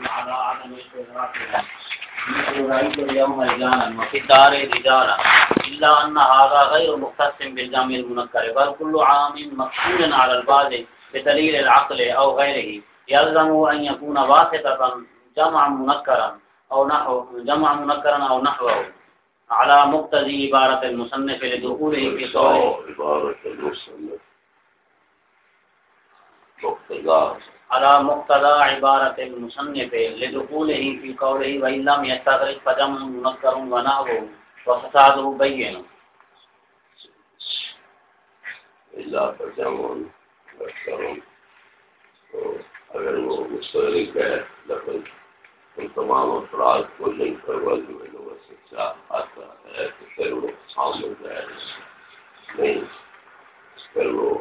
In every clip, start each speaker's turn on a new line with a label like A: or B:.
A: على عدم استغراقها مثل رأيت اليوم رجالا وفي الدار رجالا إلا أن هذا غير مختص بالجمع المنكر بل كل عام مقصود على البعض بدليل العقل أو غيره. يلزم أن يكون واسطة جمع منكرا أو نحو جمع منكرا أو نحوه. على مقتضي عبارة المصنف لدخوله في قوله.
B: عبارة المصنف. مقتضى.
A: على مقتضى عبارة المصنف لدخوله في قوله وإن لم يستغرق فجمع منكر ونحوه وفساده بين.
B: إلا فجمع منكر اگر وہ مستغرق ہے لفظ ان تمام افراد کو لنک کر وزن میں لوگ سے کیا آتا ہے تو پھر وہ عام ہو جائے نہیں پھر وہ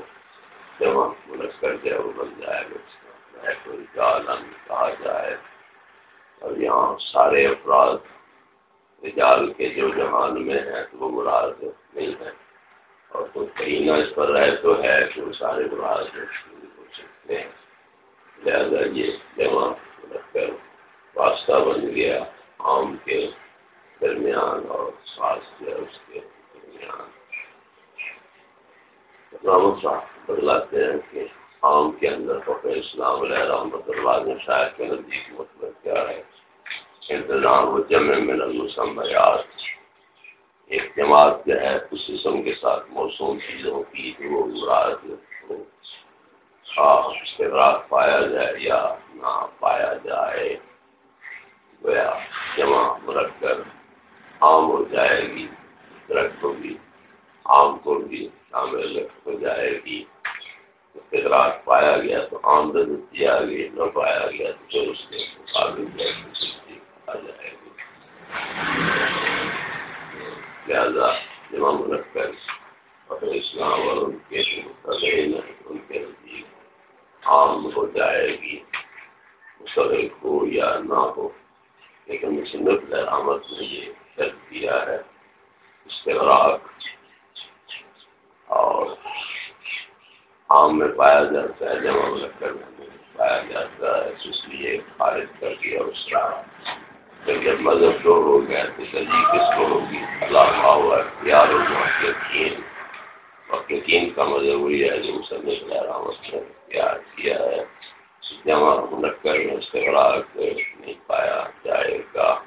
B: جمع منکر جو وہ بن جائے گا اس کا کہا جائے۔ اور یہاں سارے افراد، رجال کے جو جہان میں ہیں، تو وہ مراد نہیں ہے اور تو کہیں نہ اس پر رہے تو ہے کہ وہ سارے مراد ہو سکتے۔ ہیں لہذا یہ جمع منکر واسطہ بن گیا عام کے درمیان اور خاص کے اس کے درمیان۔ صاحب بدلاتے ہیں کہ عام کے اندر فخر اسلام علیہ رحمۃ اللہ نے شاعر کے نزدیک مطلب کیا ہے؟ انتظام و جمع من المسمیات۔ ایک جماعت جو ہے، اس قسم کے ساتھ موسوم چیزوں کی جو مراد اشتراک پایا جائے یا نہ پایا جائے، گویا جمع مرک کر عام ہو جائے گی درخت ہوگی، عام کو بھی شامل ہو جائے گی۔ اشتراک پایا گیا تو آمدن دیا گیا نہ پایا گیا تو پھر اس کے مقابل آ جائے گی۔ لہذا جمع مرک کر اپنے اسلام اور ان کے ان کے نزدیک عام ہو جائے گی۔ مستقل ہو یا نہ ہو، لیکن مصنف احمد نے یہ شرط کیا ہے، استغراق اور عام میں پایا جاتا ہے، جمع مرکر میں پایا جاتا ہے، اس لیے خارج کر دیا اس کا پھر جب مذہب دو ہو گیا، تو دلی کس کو ہوگی؟ اللہ ہوا اختیار ہو محققین۔ محققین کا مذہب وہی ہے جو مصنف احمد نے اختیار کیا ہے۔ جمع منکر میں استغراق نہیں پایا، جائے گا۔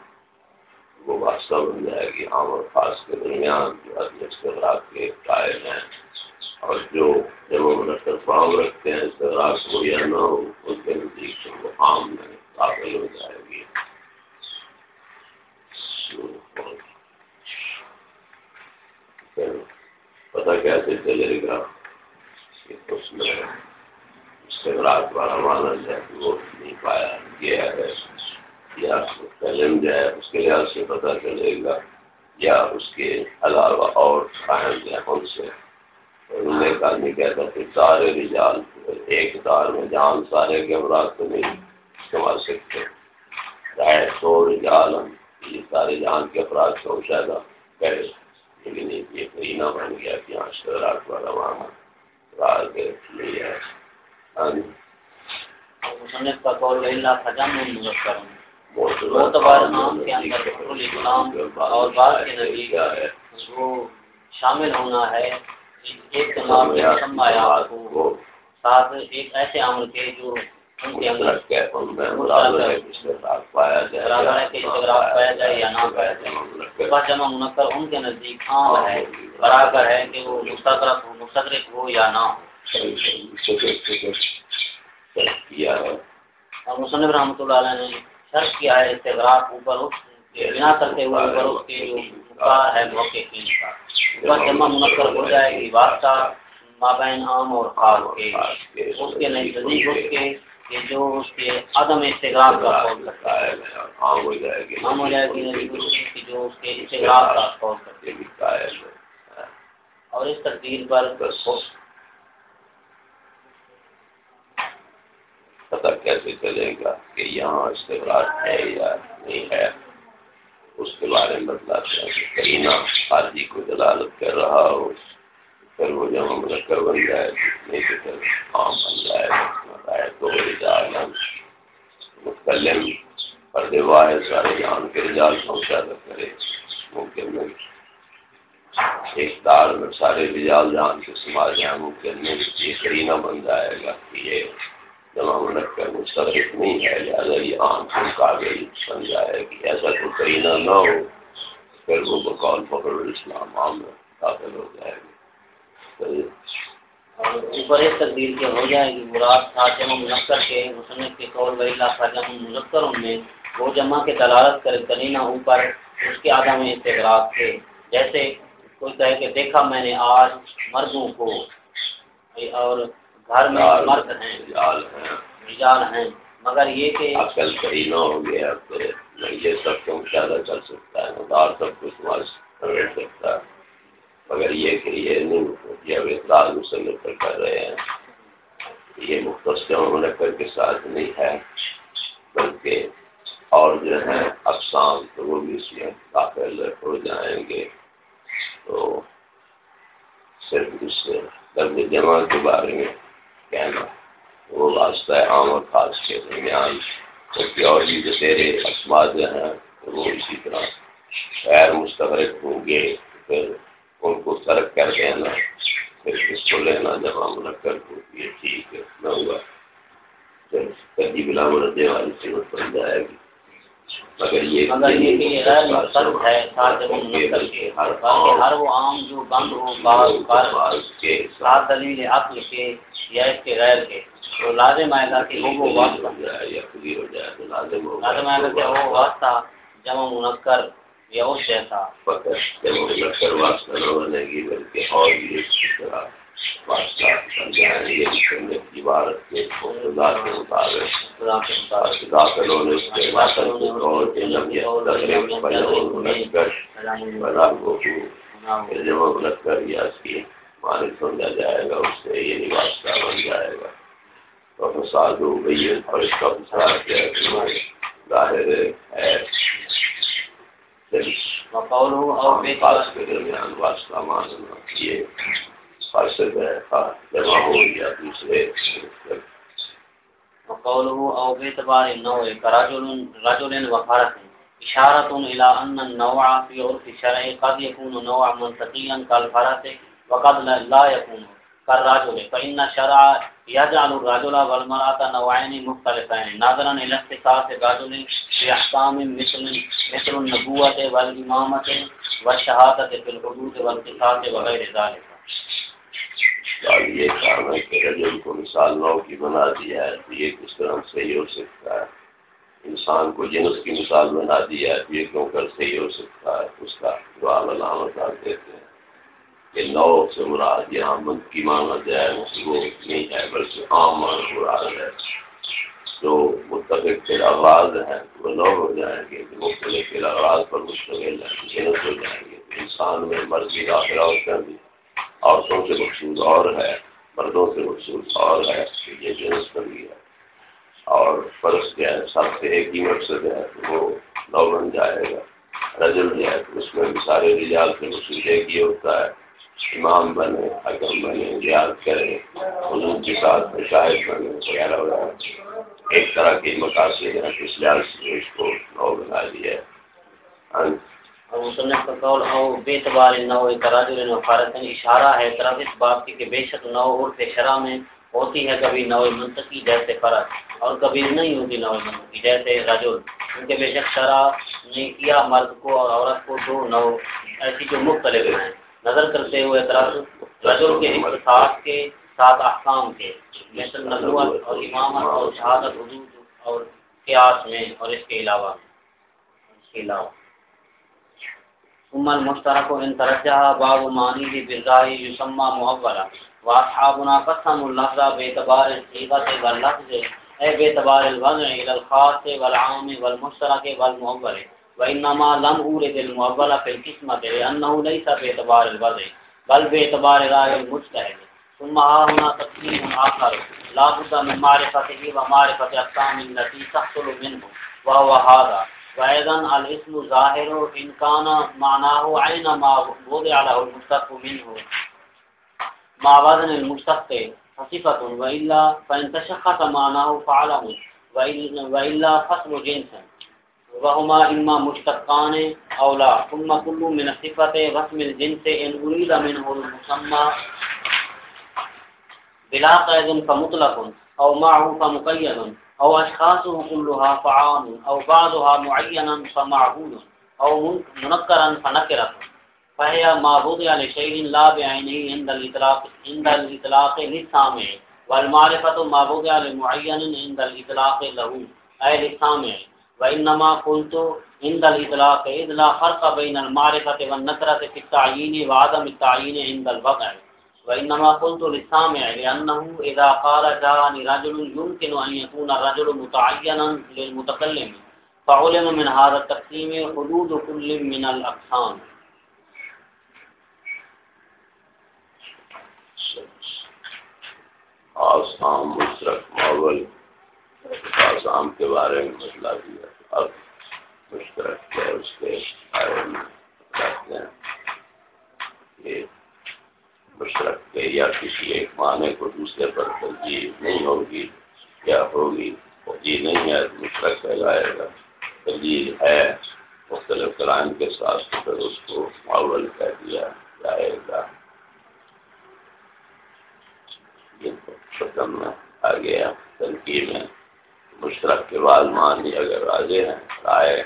B: وہ واسطہ بن جائے گی۔ عام اور خاص کے درمیان جو عدم استغراق کے قائل ہیں۔ اور جو جمع منکر فارم رکھتے ہیں استغراق ہو یا نہ ہو ان کے نزدیک وہ عام میں داخل ہو جائے گی۔ پتہ کیسے چلے گا اس میں استغراق والا مانا جائے وہ نہیں پایا۔ گیا ہے یا قلم جو ہے، اس کے لحاظ سے پتہ چلے گا یا اس کے علاوہ اور قائم جو ہے ان سے ایک آدمی کہتا کہ سارے رجال ایک دار میں جان سارے کے افراد تو نہیں استعمال سکتے چاہے سو رجال ہم یہ سارے جان کے افراد کو شاید کرے لیکن یہ کوئی نہ بن گیا کہ یہاں اشتراک والا وہاں راز نہیں ہے
A: مصنف کا قول اللہ خجم مذکر معتبر نام کے اندر فخر الاسلام اور بعض کے نزدیک وہ شامل ہونا ہے۔ ایک تمام مسمایات کو ساتھ ایک ایسے عمل کے جو ان کے اندر
B: پایا
A: جائے یا نہ پایا جائے بس جمع منقر ان کے نزدیک عام ہے برابر ہے کہ وہ ہو ہو یا نہ ہو اور مصنف رحمۃ اللہ علیہ نے شرط کیا ہے استغراق اوپر بنا کرتے ہوئے اوپر اس کے جو ہے موقع کی بس جمع منقر ہو جائے گی واسطہ مابین عام اور خاص کے۔ اس کے نزدیک اس کے کہ جو اس کے عدم استغراق کا قول کرتا ہے۔
B: عام ہو جائے گی۔
A: عام ہو جائے گی کہ جو اس کے استغراق کا قول اور اس تقدیر پر
B: پتہ کیسے چلے گا کہ یہاں استغراق ہے یا نہیں ہے۔ اس کے بارے میں بتلاتے ہیں کہ کرینہ حاجی کو دلالت کر رہا ہو، پھر وہ جب ہم کر بن جائے نہیں تو پھر عام بن جائے تو متکلم، پردے واحد سارے جان کے رجال پہنچا کرے۔ ممکن نہیں۔ ایک دار میں سارے رجال جان کے سما جائیں ممکن نہیں۔ یہ کرینہ بن جائے گا کہ یہ جمع منٹ کر مستقف نہیں ہے لہٰذا یہ عام کو قابل بن جائے کہ ایسا کوئی کرینہ نہ ہو، پھر وہ بقول فخر الاسلام عام میں داخل ہو جائے گی
A: اوپر اس تقدیر کے ہو جائے گی۔ مراد تھا جمع منقر کے مصنف کے قول وی اللہ کا جمع مذکر میں وہ جمع کے دلالت کرے کرینہ اوپر اس کے عدم استغراق تھے۔ جیسے کوئی کہے کہ دیکھا میں نے آج مردوں کو، اور گھر میں مرد ہیں رجال ہیں مگر یہ کہ
B: عقل کرینہ ہو گیا تو یہ سب کو مشاہدہ کر سکتا ہے؟ مدار سب کچھ کر سکتا ہے۔ مگر یہ کہ یہ نہیں یہ اب اطلاع مسلم پر کر رہے ہیں۔ یہ مختصر منقر کے ساتھ نہیں ہے؟ بلکہ اور جو ہے اقسام تو وہ بھی اس میں داخل ہو جائیں گے۔ تو صرف اس درد جمع کے بارے میں کہنا۔ وہ واسطہ عام اور خاص کے درمیان کیونکہ اور بھی جو تیرے اسماد جو ہیں، وہ اسی طرح غیر مستغرق ہوں گے۔ پھر ان کو ترک کر دینا، پھر اس کو لینا جب جمع کر کو یہ ٹھیک ہے، نہ ہوا۔ پھر کبھی بلا مرد والی صورت بن جائے گی۔
A: مگر یہ ہر وہ عام جو بند ہو بعض کے ساتھ دلیل عقل کے یا اس کے غیر کے تو لازم آئے گا کہ وہ واسطہ لازم آئے گا کہ وہ واسطہ۔ جمع منقر یا اس جیسا۔
B: جمع کے جمع کر یا اس کی مالک سمجھا جائے گا اس سے یہ واسطہ بن جائے گا تو فساد ہو گئی ہے اور اس کا فساد کیا ہے؟ ظاہر ہے درمیان واسطہ ماننا یہ فاسد ہے جمع ہو یا دوسرے
A: وقوله او باعتبار النوع كرجل رجل وفرس اشارة الى ان النوع في عرف الشرع قد يكون نوع منطقيا كالفرس وقد لا يكون كالرجل، فإن الشرع يجعل الرجل والمرأة نوعين مختلفين، نظرا الى اختصاص الرجل في احكام مثل مثل النبوة والإمامة والشهادة في الحدود والقصاص وغير ذلك۔
B: سوال یہ کام ہے کہ رجل کو مثال نو کی بنا دیا ہے تو یہ کس طرح صحیح ہو سکتا ہے؟ انسان کو جنس کی مثال بنا دیا ہے تو یہ کیوں کر صحیح ہو سکتا ہے؟ اس کا دعا علامت دیتے ہیں کہ نو سے مراد یہاں مند کی مانا جائے، وہ نہیں ہے، بلکہ عام مان مراد ہے۔ جو متفق کے آغاز ہیں، وہ نو ہو جائیں گے مختلف کے آغاز پر مشتمل ہے جنس ہو جائیں گے۔ انسان میں مرضی داخلہ ہوتا ہے۔ عورتوں سے مخصوص اور ہے، مردوں سے مخصوص اور ہے، یہ جنس بنی ہے۔ اور فرض کیا ہے، سب سے ایک ہی مقصد ہے، وہ نو بن جائے گا، رجل جو ہے۔ اس میں بھی سارے رجال سے مخصوص ایک ہی ہوتا ہے۔ امام بنے، حکم بنے ریاض کرے، حضور کے ساتھ شاہد بنے، وغیرہ وغیرہ۔ ایک طرح کے مقاصد ہیں اس لحاظ سے اس کو نو بنا دیا ہے۔
A: مصنف کا قول او بے اعتبار نو تراجل و فارتن اشارہ ہے طرف اس بات کی کہ بے شک نو عرف شرع میں ہوتی ہے، کبھی نو منطقی، جیسے فرق اور کبھی نہیں ہوتی نو منطقی، جیسے رجل کیونکہ بے شک شرع نے کیا، مرد کو اور عورت کو دو نو ایسی جو مختلف ہیں۔ نظر کرتے ہوئے اعتراض، رجل کے اختصاص کے ساتھ احکام کے مثل نبوت اور امامت اور شہادت، حدود اور قیاس میں، اور اس کے علاوہ، اس کے علاوہ۔ ثم المشترك ان ترجح باب معنی بالغاء يسمى مؤولا واصحابنا قسم اللفظ باعتبار الصيغه واللفظ اي باعتبار الوضع الى الخاص والعام والمشترك والمؤول وانما لم اورد المؤول في القسمه لانه ليس باعتبار الوضع، بل باعتبار راي المجتهد ثم ها هنا تقسيم اخر لا بد من معرفته ومعرفه اقسام التي تحصل منه، وهو هذا۔ وأيضا الاسم ظاهر إن كان معناه عين ما وضع له المشتق منه. مع وزن المشتق فصفة وإلا فإن تشخص معناه فعله وإلا فصل جنس. وهما إما مشتقان أو لا. ثم كل من الصفة رسم الجنس إن أريد منه المسمى. بلا قيد فمطلق أو معه فمقيد. أو أشخاصه كلها فعام أو بعضها معينا فمعهود أو منكرا فنكرة. فهي ما وضع لشيء لا بعينه عند الإطلاق عند الإطلاق للسامع، والمعرفة ما وضع لمعين عند الإطلاق له، أي للسامع. وإنما قلت عند الإطلاق إذ لا فرق بين المعرفة والنكرة في التعيين وعدم التعيين عند الوضع وإنما قلت للسامع لأنه إذا قال جاءني رجل يمكن أن يكون الرجل متعينا للمتكلم فعلم من هذا التقسيم حدود كل من الأقسام
B: آسام مشرق ماول آسام کے بارے میں مسئلہ دیا اب مشترک ہے اس کے بارے میں۔ بتاتے ہیں کہ مشرق کے یا کسی ایک معنی کو دوسرے پر ترجیح نہیں ہوگی یا ہوگی؟ ترجیح نہیں ہے تو مشرق کہلائے گا۔ ترجیح ہے، مختلف کرائم کے ساتھ پھر اس کو معول کہہ دیا جائے گا۔ ختم میں آ گیا تنقید میں مشترک کے بعد مانی اگر راجے ہیں، رائے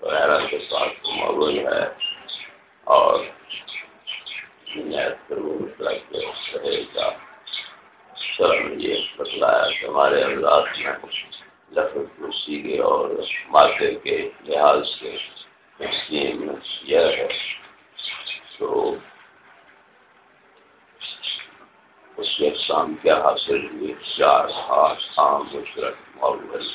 B: وغیرہ کے ساتھ معلوم ہے اور پھر وہ یہ بتلایا کہ ہمارے انداز میں لفظ کرسی کے اور مادے کے لحاظ سے تقسیم یہ ہے تو اس کے اقسام کیا حاصل ہوئے چار آٹھ عام مشرق معول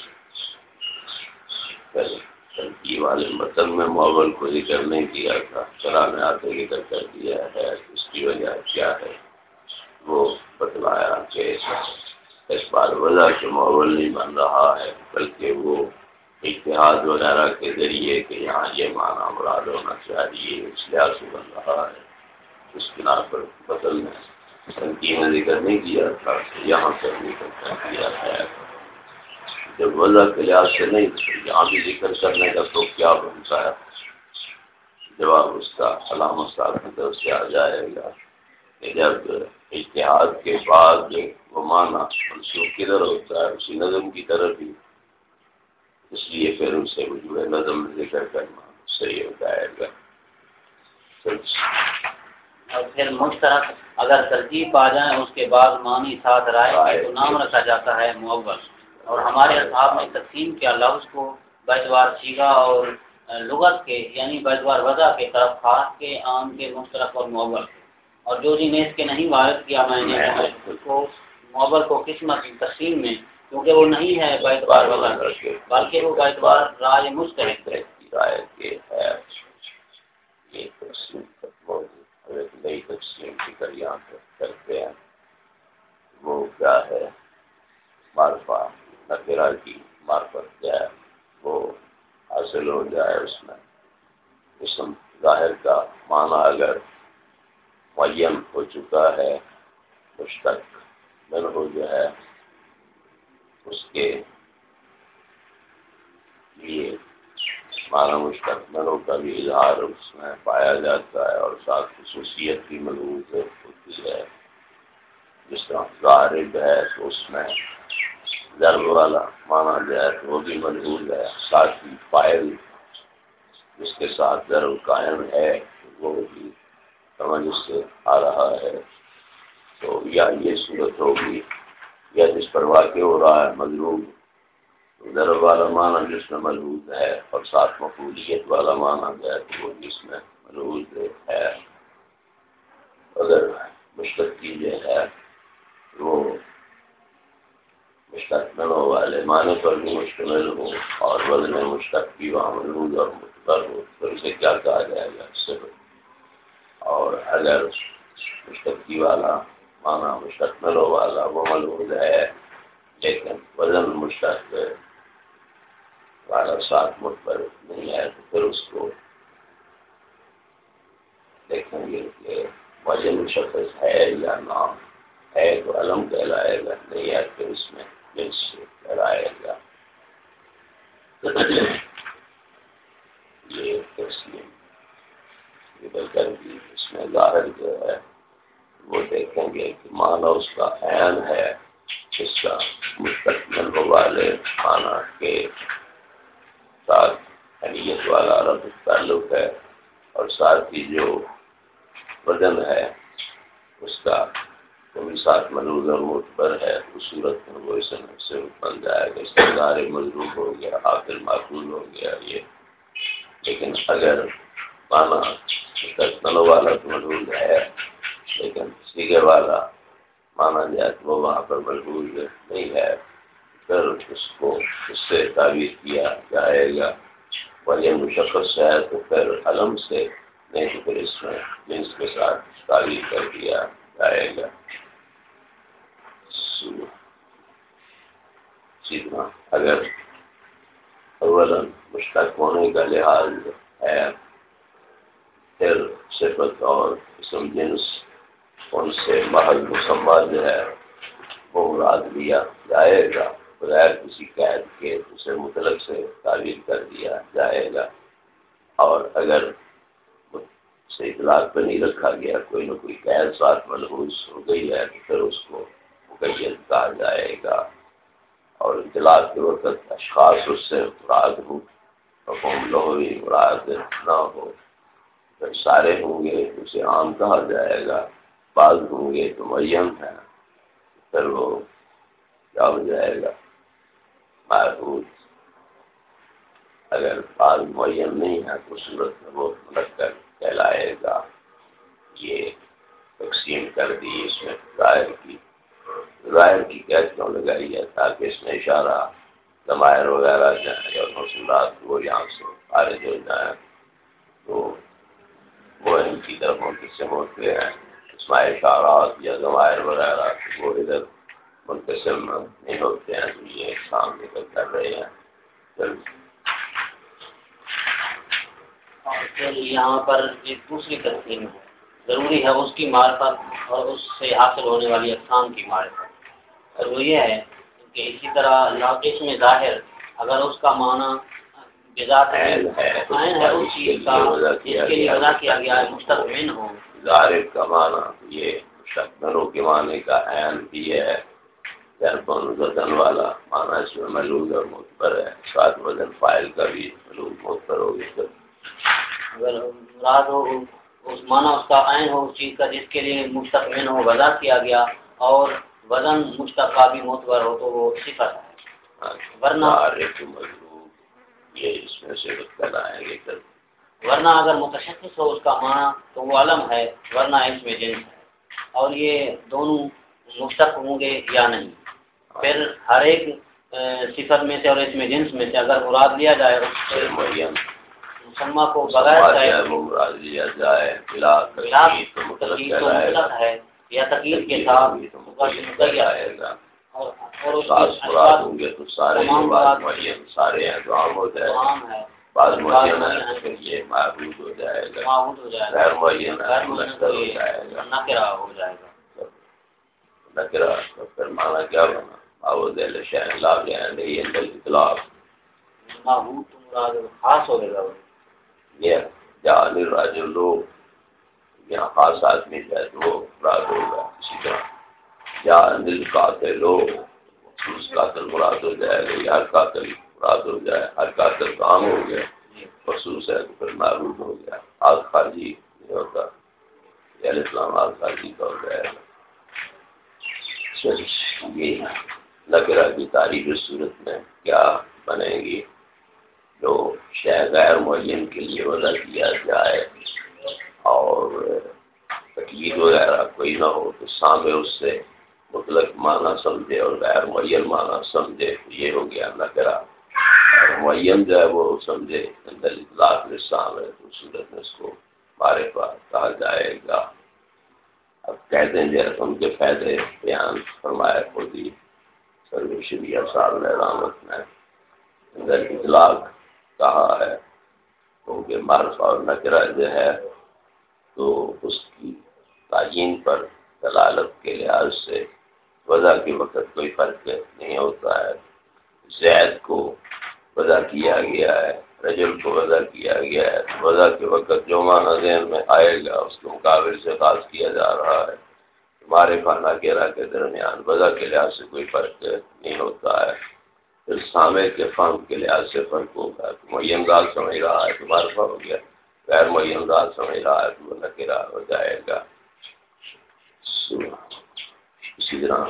B: تنقید والے متن میں معول کو ذکر نہیں کیا تھا چلانے آتے ذکر کر دیا ہے، اس کی وجہ کیا ہے؟ وہ بتلایا کہ اس بار وجہ سے معول نہیں بن رہا ہے، بلکہ وہ اتحاد وغیرہ کے ذریعے کہ یہاں یہ معنی مراد ہونا چاہیے، اس لحاظ سے بن رہا ہے، اس بنا پر بدلنا ہے تنقید نے ذکر نہیں کیا تھا، یہاں پر ذکر کر دیا ہے۔ جب وضع کے لحاظ سے نہیں یہاں بھی ذکر کرنے کا تو کیا بنتا ہے؟ جواب اس کا علامت صاحب کی طرف سے آ جائے گا کہ جب اتحاد کے بعد وہ مانا منسوخ کدھر ہوتا ہے اسی نظم کی طرف ہی۔ اس لیے پھر اسے جو ہے نظم ذکر کرنا صحیح ہو جائے گا۔
A: اور پھر مشترک اگر ترتیب آ جائیں اس کے بعد معنی ساتھ رائے تو نام رکھا جاتا ہے معول اور ہمارے اصحاب نے تقسیم کیا لفظ کو بیدوار سیگا اور لغت کے یعنی بیدوار وضع کے طرف خاص کے عام کے مشترک اور معول اور جو جی نے اس کے نہیں وارد کیا میں نے اس کو معول کو قسمت تقسیم میں کیونکہ وہ نہیں ہے بیدوار وضع بلکہ وہ بیدوار رائے
B: کے ہے وہ کیا ہے؟ مارفا نکرا کی مارفت کیا ہے وہ حاصل ہو جائے اس میں۔ اسم ظاہر کا معنی اگر معین ہو چکا ہے، مشتق من ہو جو ہے، اس کے لیے مانا مستقبلوں کا بھی اظہار اس میں پایا جاتا ہے اور ساتھ خصوصیت بھی ملوث ہوتی ہے۔ جس طرح غارب ہے تو اس میں ضرب والا مانا جائے تو وہ بھی ملوث ہے۔ ساتھ ہی فائل جس کے ساتھ ضرب قائم ہے، وہ بھی سمجھ سے آ رہا ہے۔ تو یا یہ صورت ہوگی یا جس پر واقع ہو رہا ہے، مضروب۔ ضرب والا معنی جس میں ملوز ہے اور ساتھ مقبولیت والا معنی ہے تو وہ جس میں ملوز ہے۔ اگر مشتقی جو ہے، وہ مشتقلوں والے معنی پر بھی مشتمل ہو اور وزن مشتقی وہاں ملوز اور متبر ہو۔ تو اسے کیا کہا جائے گا؟ صرف۔ اور اگر مشتقی والا معنی مشتقلوں والا وہ ملوز ہے لیکن وزن مشتق والا ساتھ مجھ پر نہیں آئے تو پھر اس کو دیکھیں گے کہ وزن شخص ہے یا نام ہے، تو علم کہلائے گا، نہیں ہے، پھر اس میں پیش کرائے گا یہ تسلیم کر کی اس میں ظاہر جو ہے۔ وہ دیکھیں گے کہ مانا اس کا عین ہے اس کا مستقبل والے خانہ کے ساتھ حلیت والا رب تعلق ہے اور ساتھ ہی جو وزن ہے اس کا وہ ساتھ ملوز اور متبر ہے اس صورت میں وہ اس سے بن جائے گا، اس کا مضروب ہو گیا، آخر معقول ہو گیا یہ۔ لیکن اگر مانا مستقبل والا تو ملوز ہے، لیکن سیگر والا مانا جائے تو وہ وہاں پر مجبور نہیں ہے۔ پھر اس کو اس سے تعبیر کیا جائے گا۔ ولی مشخص ہے تو پھر علم سے نہیں تو پھر اس میں جنس کے ساتھ تعبیر کر دیا جائے گا۔ سیکھنا جی ہاں، اگر اول مشتق ہونے کا لحاظ ہے، پھر صفت اور اسم جنس ان سے محض مسمہ جو ہے، وہ مراد لیا جائے گا، بغیر کسی قید کے اسے مطلق سے تعبیر کر دیا جائے گا۔ اور اگر سے اطلاق پہ نہیں رکھا گیا، کوئی نہ کوئی قید ساتھ ملحوظ ہو گئی ہے، تو پھر اس کو مقید کہا جائے گا۔ اور اطلاق کے وقت اشخاص اس سے مراد ہو حکم لہوی مراد نہ ہو۔ پھر سارے ہوں گے اسے عام کہا جائے گا۔ بعض ہوں گے تو معین ہے۔ پھر وہ کیا ہو جائے گا؟ محفوظ اگر بعض معین نہیں ہے تو صورت میں وہ کر کہلائے گا۔ یہ تقسیم کر دی اس میں ظاہر کی۔ ظاہر کی قید کیوں لگائی ہے؟ تاکہ اس میں اشارہ، ضمائر وغیرہ جائیں اور مسلات وہ یہاں سے خارج ہو جائیں تو وہ ان کی طرف منتظم ہوتے ہیں۔ اس میں اشارات یا ضمائر وغیرہ وہ ادھر منقسم نہیں ہوتے ہیں۔ تو یہ کام نکل کر رہے ہیں۔
A: پھر یہاں پر ایک دوسری تقسیم ہے۔ ضروری ہے اس کی معرفت اور اس سے حاصل ہونے والی اقسام کی معرفت اور وہ یہ ہے کہ اسی طرح لاکش میں ظاہر اگر اس کا معنی بذات ہے اس چیز کا اس کے لیے وضع کیا گیا ہے مستقبل ہو۔
B: ظاہر کا معنی یہ شکروں کے معنی کا عین بھی ہے۔ وزن والا معنی اس میں ملوز اور متبر ہے۔ ساتھ وزن فائل کا بھی ملوز متبر ہو گیا
A: اگر مراد ہو اس معنی اس کا عین ہو اس چیز کا جس کے لیے مستقبل ہو وضع کیا گیا اور وزن مشتقہ بھی معتبر ہو تو وہ صفت ہے۔
B: ہاں، ورنہ یہ اس میں سے آئیں گے
A: ورنہ اگر متشخص ہو اس کا معنی تو وہ علم ہے ورنہ اس میں جنس ہے۔ اور یہ دونوں مشتق ہوں گے یا نہیں۔ پھر ہر ایک صفت میں سے اور اس میں جنس میں سے اگر مراد لیا جائے مسمہ کو بغیر
B: لیا جائے
A: ہے۔ یا تکلیف کے ساتھ
B: اور سارے بعض معین ہے یہ معبود ہو جائے گا غیر معین مشکل ہو جائے گا۔
A: نکرا ہو جائے گا۔
B: نکرا تو پھر مانا کیا بنا معبود شہر لا گیا نہیں اندر اطلاق
A: خاص ہو گا۔
B: یہ راج لوگ یہاں خاص آدمی ہے تو وہ مراد ہوگا، اسی طرح جان دل قاتل لوگ اس قاتل مراد ہو جائے گا یا قاتل مراد ہو جائے، ہر قاتل کام ہو گیا، مخصوص ہے تو پھر معروف ہو گیا آگ خارجی نہیں ہوتا یعنی اسلام آگ خارجی کا ہو جائے گا یہ نگرہ کی تاریخ صورت میں کیا بنے گی، جو شہ غیر معین کے لیے وضع کیا جائے۔ اور تکلیف وغیرہ کوئی نہ ہو تو سامنے اس سے مطلق معنی سمجھے اور غیر معین معنی سمجھے یہ ہو گیا نگرہ معین جو ہے وہ سمجھے، اندر اطلاق نصاب ہے تو صورت میں اس کو۔ بارے پاس کہا جائے گا۔ اب کہتے ہیں جیسے ان کے فائدے بیان فرمایا خود ہی سروشریہ صاحب نے رامت میں اندر اطلاق کہا ہے۔ کیونکہ معرف اور نکرہ جو ہے تو اس کی تعین پر دلالت کے لحاظ سے وضع کے وقت کوئی فرق نہیں ہوتا ہے۔ زید کو وضع کیا گیا ہے رجل کو وضع کیا گیا ہے۔ وضع کے وقت جو معنی ذہن میں آئے گا، اس کے مقابل سے خاص کیا جا رہا ہے۔ ہمارے خانہ کیرا کے درمیان وضع کے لحاظ سے کوئی فرق نہیں ہوتا ہے۔ پھر سامع کے فن کے لحاظ سے فرق ہوگا۔ معین دال سمجھ رہا ہے تو معرفہ ہو گیا۔ غیر معین دال سمجھ رہا ہے، تو وہ نکرا ہو جائے گا۔ اسی طرح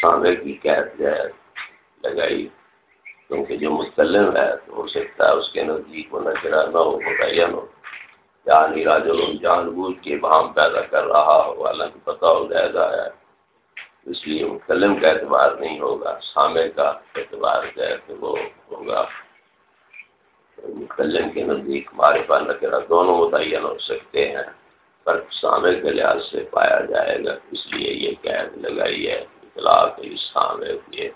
B: سامع کی قید جو ہے لگائی، کیونکہ جو مستلم ہے، تو ہو سکتا ہے اس کے نزدیک وہ نکرا نہ ہو متعین ہو یعنی راج جان بوجھ کے بہام پیدا کر رہا ہو حالانکہ پتہ ہو جائزہ ہے اس لیے مکلم کا اعتبار نہیں ہوگا سامع کا اعتبار جو ہے تو وہ ہوگا۔ مکلم کے نزدیک ہمارے پاس نکرا دونوں متعین ہو سکتے ہیں۔ پر سامع کے لحاظ سے پایا جائے گا۔ اس لیے یہ قید لگائی ہے، اطلاق سامع یہ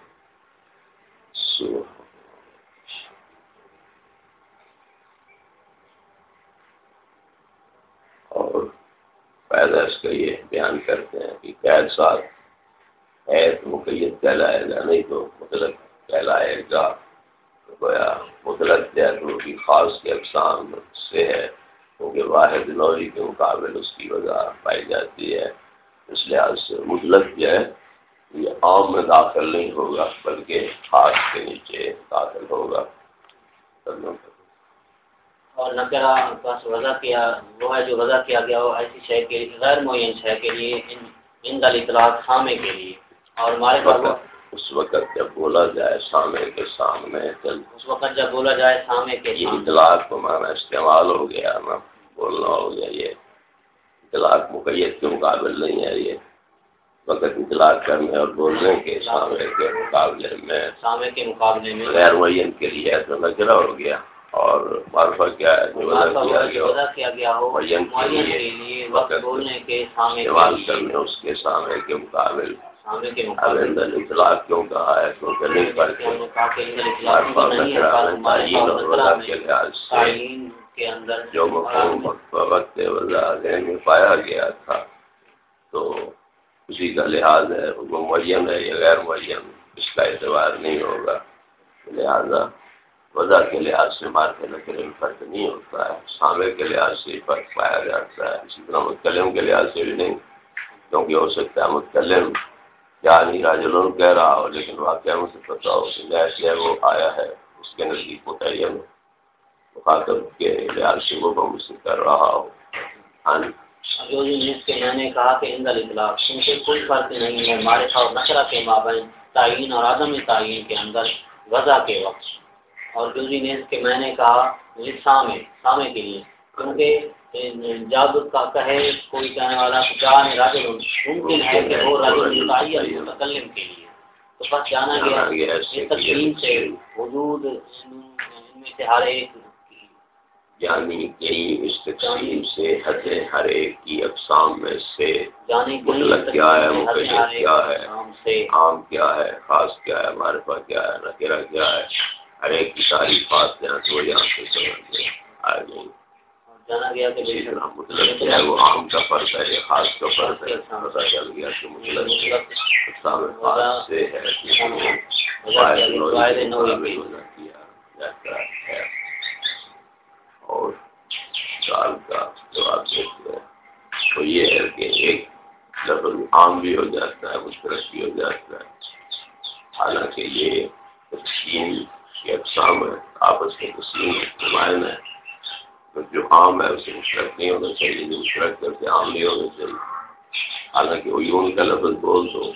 B: اور فائدہ اس کا یہ بیان کرتے ہیں کہ قید ساتھ ہے تو مقید کہلائے گا، نہیں تو مطلب کہلائے گا۔ گویا مطلب جو کی خاص کے اقسام سے ہے کیونکہ واحد نوری کے مقابل اس کی وجہ پائی جاتی ہے۔ اس لحاظ سے مطلب جو ہے یہ عام میں داخل نہیں ہوگا بلکہ خاص کے نیچے داخل ہوگا۔
A: اور نکرا بس وضع کیا وہ ہے جو وضع کیا گیا وہ ایسی شے کے غیر معین شے کے لیے ان دل اطلاق سامے کے لیے۔ اور ہمارے پاس
B: اس وقت جب بولا جائے سامنے کے سامنے
A: اس وقت جب بولا جائے سامنے کے
B: یہ اطلاق کو مانا استعمال ہو گیا نا بولنا ہو گیا یہ اطلاق مقیت کے مقابل نہیں ہے یہ وقت اطلاق کرنے اور بولنے کے سامنے کے مقابلے میں
A: سامنے کے مقابلے میں۔
B: غیر معین کے لیے ایسا نظرہ ہو گیا اور معرفہ کیا ہے جو
A: وضع کیا گیا ہو معین کے لیے وقت بولنے کے سامنے
B: استعمال کرنے اس کے سامنے کے مقابل اطلاق کیوں کہا ہے؟ کیونکہ نہیں پر
A: کے اندر
B: جو مقام وقت میں پایا گیا تھا تو اسی کا لحاظ ہے۔ وہ معین ہے یا غیر معین اس کا اعتبار نہیں ہوگا۔ لہذا وضع کے لحاظ سے مار کے نکلے میں فرق نہیں ہوتا ہے۔ سامنے کے لحاظ سے فرق پایا جاتا ہے۔ اسی طرح متکلم کے لحاظ سے بھی نہیں کیونکہ ہو سکتا ہے متکلم کیا نہیں کہہ رہا ہو، لیکن واقعہ مجھے پتا ہو کہ ایسے وہ آیا ہے اس کے نزدیک متعین مخاطب کے لحاظ سے وہ مجھ سے کر رہا ہو۔
A: ہاں جی۔ جس کے میں نے کہا کہ اندر اطلاق، کیونکہ کوئی فرق نہیں ہے نشرہ کے مابین تعین اور عدم تعین کے اندر وضع کے وقت۔ اور دوسری نیز میں نے کہا سامے سامے کے لیے۔ کیونکہ کا کہے کوئی کہنے والا راجل ممکن ہے کہ وہ راجل متعین متکلم کے لیے۔ تو بس جانا گیا اس تقسیم سے وجود میں سے ہر ایک
B: یعنی کئی اس تقسیم سے حد ہر ایک کی اقسام میں سے مطلب کیا ہے مقید کیا ہے عام کیا ہے خاص کیا ہے معرفہ کیا ہے نکرہ کیا ہے ہر ایک کی ساری بات یہاں سے وہ یہاں سے سمجھ گئے۔ آ گئی مطلب ہے وہ عام کا فرق ہے یا خاص کا فرق ہے پتا چل گیا کہ مطلب خاص سے ہے اور سال کا دیتے ہیں تو یہ ہے کہ ایک لفظ عام بھی ہو جاتا ہے مشترک بھی ہو جاتا ہے۔ حالانکہ یہ تقسیم کی اقسام ہے آپس کے تسلیم نمائن ہے تو جو عام ہے، اسے مشترک نہیں ہونا چاہیے، جو مشترک کر کے عام نہیں ہونا چاہیے۔ حالانکہ وہ کا لفظ بول دو۔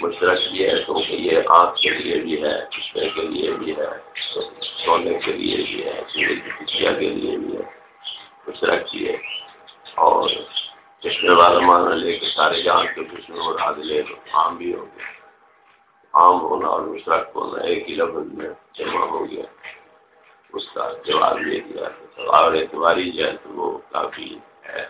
B: مشترک یہ ہے کیونکہ یہ آنکھ کے لیے بھی ہے چشمے کے لیے بھی ہے، سونے کے لیے بھی ہے، سورج کی پچیا کے لیے بھی ہے۔ مشترک یہ اور چشمے والا مانا لے کے سارے جان کے چشمے اور آدھ لے تو عام بھی ہو گیا عام ہونا اور مشترک ہونا ایک ہی لفظ میں جمع ہو گیا۔ اس کا جواب لے دیا اور اعتباری جو ہے تو وہ کافی ہے۔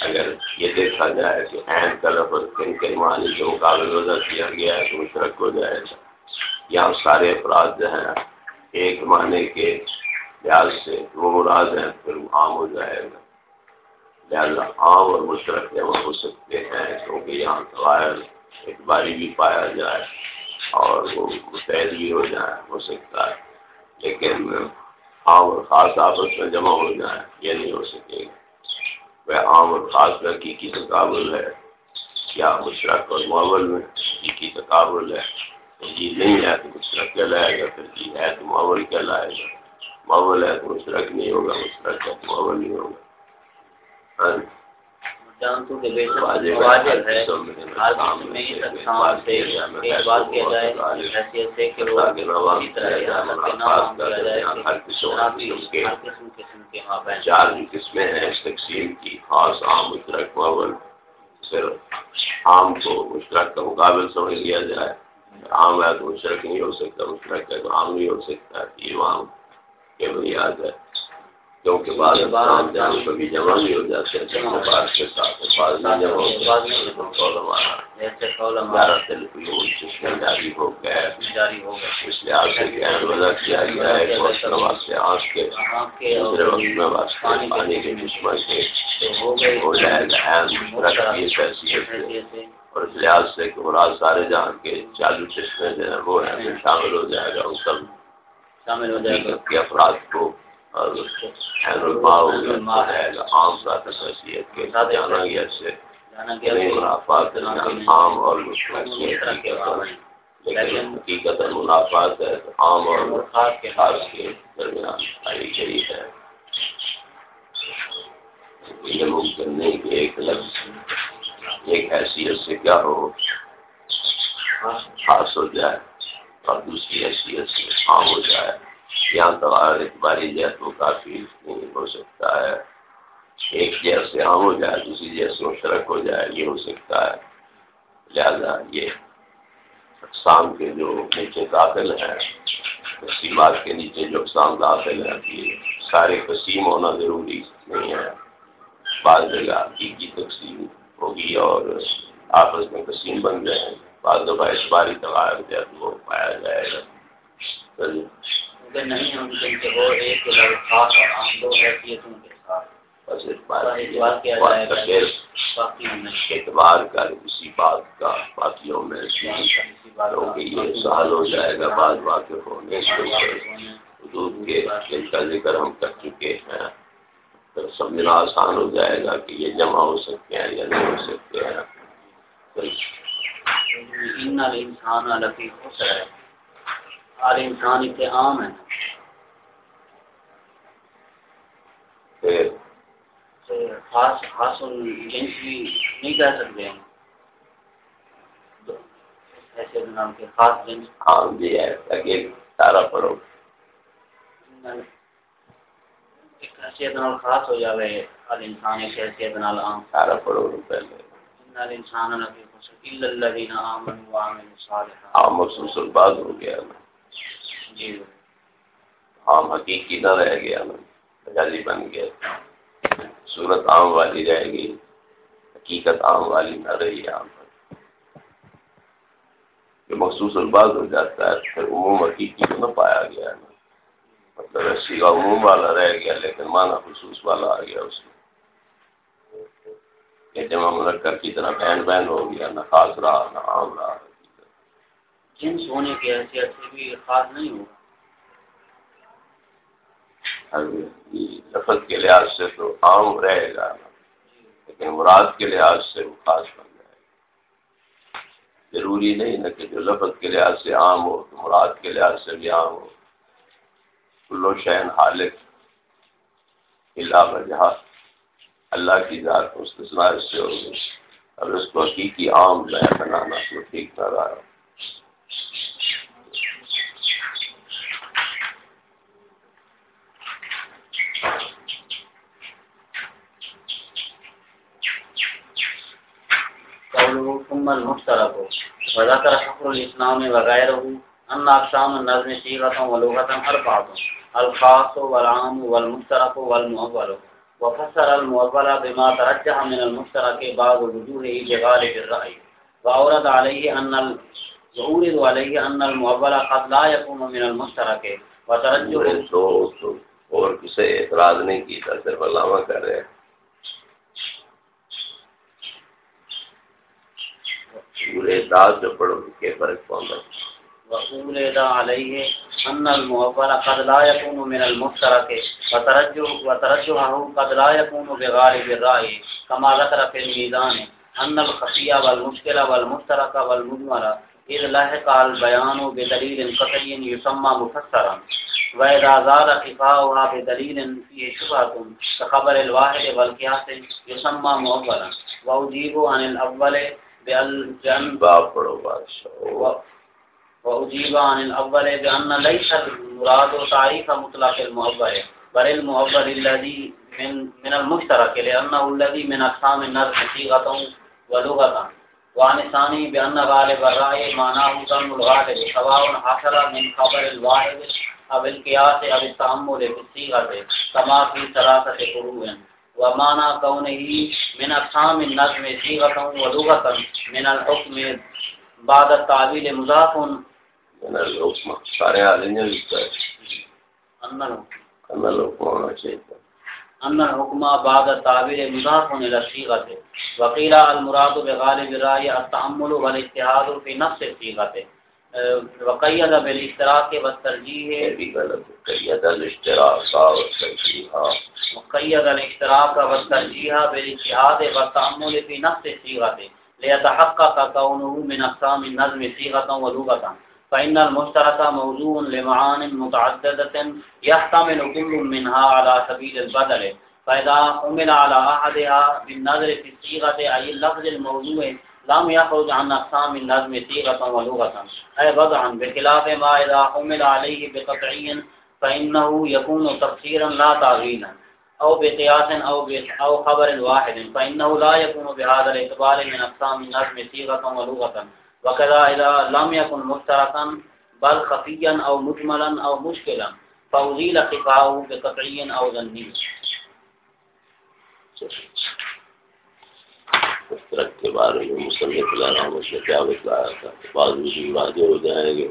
B: اگر یہ دیکھا جائے کہ عین کا لفظ کن کے معنی کے مقابل وضع کیا گیا ہے تو مشترک ہو جائے گا۔ یہاں سارے افراد جو ہیں، ایک معنی کے لحاظ سے وہ مراد ہیں پھر وہ عام ہو جائے گا۔ لہٰذا عام اور مشترک جمع ہو سکتے ہیں کیونکہ یہاں قواعد اعتباری بھی پایا جائے اور وہ متحد بھی ہو جائے، ہو سکتا ہے۔ لیکن عام اور خاص آپس میں جمع ہو جائے یہ نہیں ہو سکے۔ گا وہ عام اور خاص میں حقیقی تقابل ہے۔ کیا مشرق اور معول میں حقیقی تقابل ہے؟ یہ نہیں ہے تو مشرق کہلائے گا پھر جی ہے تو معول کہلائے گا۔ معول ہے تو مشرق نہیں ہوگا، مشرق ہے تو معول نہیں ہوگا۔ ہاں
A: جی۔ کے بے شک واجب ہے میں اس اقسام سے ایک بات کیا جائے حیثیت سے کہ وہ اسی طرح کے نام کیا جائے
B: ہر قسم
A: قسم کے بہن۔
B: چار قسمیں ہیں اس تقسیم کی خاص عام مشترک صرف عام کو مشترک کا مقابل سمجھ لیا جائے۔ عام ہے تو مشترک نہیں ہو سکتا مشترک ہے تو عام نہیں ہو سکتا یہ عام کے بنیاد ہے۔ کیونکہ بعض بعض جان کبھی جمع بھی ہو جاتے ہیں بعض کے ساتھ بعض نہیں جمع جاری ہو اس لحاظ سے وضع کیا گیا ہے؟ واسطے آنکھ کے
A: آنکھ کے
B: دوسرے
A: اور
B: وقت میں واسطے پانی کے کے
A: تو ہو
B: جائے حیثیت سے
A: سے
B: اور اس لحاظ سے کہ مراد سارے جہاں کے چالو چشمے جو ہیں وہ ہیں پھر شامل ہو جائے گا۔ اس سب
A: شامل ہو جائے گا۔
B: کے افراد کو اور جائے گا عام ذات حیثیت کے جانا گیا سے۔
A: جانا گیا
B: یعنی منافعات عام اور لیکن حقیقت منافعات عام اور
A: کے
B: خاص کے درمیان آئی گئی ہے۔ یہ ممکن نہیں کہ ایک لفظ ایک حیثیت سے کیا ہو خاص ہو جائے اور دوسری حیثیت سے عام ہو جائے۔ یہاں تو ہر اعتباری جیت وہ کافی نہیں ہو سکتا ہے۔ ایک جیسے عام ہو جائے، دوسری جیسے مشترک ہو جائے، یہ ہو سکتا ہے۔ لہذا یہ اقسام کے جو نیچے داخل ہیں تقسیمات کے نیچے جو اقسام داخل ہیں یہ سارے قسیم ہونا ضروری نہیں ہے۔ بعض جگہ حقیقی تقسیم ہوگی اور آپس میں قسیم بن جائیں۔ بعض دفعہ اس باری تغیر جب وہ پایا جائے گا۔
A: ممکن نہیں کہ وہ ایک عام دو حیثیتوں کے ساتھ۔
B: بس اس بات
A: کیا جائے گا۔ باقی
B: اعتبار کا اسی بات کا باقیوں میں یہ سہل ہو جائے گا۔ بعض واقف ہونے کے حدود کے جن کا ذکر ہم کر چکے ہیں تو سمجھنا آسان ہو جائے گا کہ یہ جمع ہو سکتے ہیں یا نہیں ہو سکتے ہیں۔
A: انسان لفی خسر ہے۔ ہر انسان اتنے عام تو خاص خاص جنس بھی نہیں کہہ سکتے۔ ہیں ایسے نام کے خاص جنس۔
B: عام بھی ہے تاکہ سارا پڑھو۔
A: ایک حیثیت نال خاص ہو جاوے ہر انسان ایک حیثیت نال عام۔
B: سارا پڑھو پہلے۔
A: ان الانسان لفی خسر الا الذين امنوا وعملوا الصالحات
B: عام مخصوص الباز ہو گیا۔
A: جی۔
B: عام حقیقی نہ رہ گیا، مجازی بن گیا۔ صورت عام والی رہ گئی، حقیقت عام والی نہ رہی عام۔ جو مخصوص الباز ہو جاتا ہے، پھر عموم حقیقی کو نہ پایا گیا نا مطلب رسی کا عموم والا رہ گیا، لیکن معنی خصوص والا آ گیا اس میں۔ کہ جمع منکر کی طرح بہن بہن ہو گیا، نہ خاص رہا، نہ عام رہا۔
A: جنس ہونے کی حیثیت سے بھی خاص نہیں ہوگا
B: لفظ کے لحاظ سے تو عام رہے گا، لیکن مراد کے لحاظ سے وہ خاص بن جائے۔ گا ضروری نہیں نا کہ جو لفظ کے لحاظ سے عام ہو، تو مراد کے لحاظ سے بھی عام ہو۔ کلو شہن حالق اللہ جہاں اللہ کی ذات مستثنا اس سے ہوگی۔ اور اس کو حقیقی عام بیان بنانا تو ٹھیک نہ رہا
A: قوله ثم المشترك وذكر فخر الإسلام وغيره أن أقسام النظم صيغة ولغة أربعة الخاص والعام والمشترك والمؤول۔ وفسر المؤول بما ترجح من المشترك بعض وجوهه بغالب الرأي۔ وأورد عليه أن ال... وأورد عليه أن المؤول قد لا يكون من المشترك۔ وترجح
B: تو تو اور کسے اعتراض نہیں کی تھا صرف علامہ کر رہے پورے داغ جو پڑھو کہ فرق پاؤں گا؟
A: وأورد عليه ان المعول قد لا يكون من المشترك وترجح وترجحه قد لا يكون بغالب الرأي، كما ذكر في الميزان ان الخفية والمشكل والمشترك والمجمل اذ لحق البيان بدليل قطعي يسمى مفسرا. واذا زال خفاؤها بدليل فيه شبهة كخبر الواحد والقياس يسمى معولا واجيب عن الاول بأن
B: باب پڑھو بادشاہ۔
A: وأجيب عن الأول بأن ليس المراد تعريف مطلق المعبر بل المعبر الذي من من المشترك، لأنه الذي من أقسام النظم صيغة ولغة. وعن الثاني بأن غالب الرأي معناه ضم الغالب، سواء حصل من خبر الواحد أو القياس أو التأمل في الصيغة، كما في ثلاثة فروع ومعنى كونه من أقسام النظم صيغة ولغة من الحكم بعد التعبيل مضاف
B: من الحكم سارے حال نہیں لکھتا ہے
A: ان
B: ان الحكم ہونا چاہیے
A: ان الحكم بعد التعبير مضاف الى الصيغه وقيل المراد بغالب الراي التامل والاجتهاد في نفس الصيغه وقيد بالاشتراك والترجيح
B: بھی غلط ہے۔ قید الاشتراک والترجیح
A: وقيد الاشتراك والترجيح بالاجتهاد والتامل في نفس الصيغه ليتحقق كونه من اقسام النظم صيغه ولغه فإن المشترك موضوع لمعان متعددة يحتمل كل منها على سبيل البدل۔ فإذا حمل على أحدها بالنظر في الصيغة أي اللفظ الموضوع لم يخرج عن أقسام النظم صيغة ولغة. أي بضعا بخلاف ما إذا حمل عليه بقطعي فإنه يكون تفسيرا لا تغيينا أو بقياس أو, أو خبر واحد. فإنه لا يكون بهذا الاعتبار من أقسام النظم صيغة ولغة. وكذا اذا لم يكن مشتركا بل خفيا او مجملا او مشكلا. فوزيل خفاؤه بقطعي او ظني
B: مشترک کے بارے میں مصنف الرحمت نے کیا بتلایا تھا بعض وجود راجے ہو جائیں گے،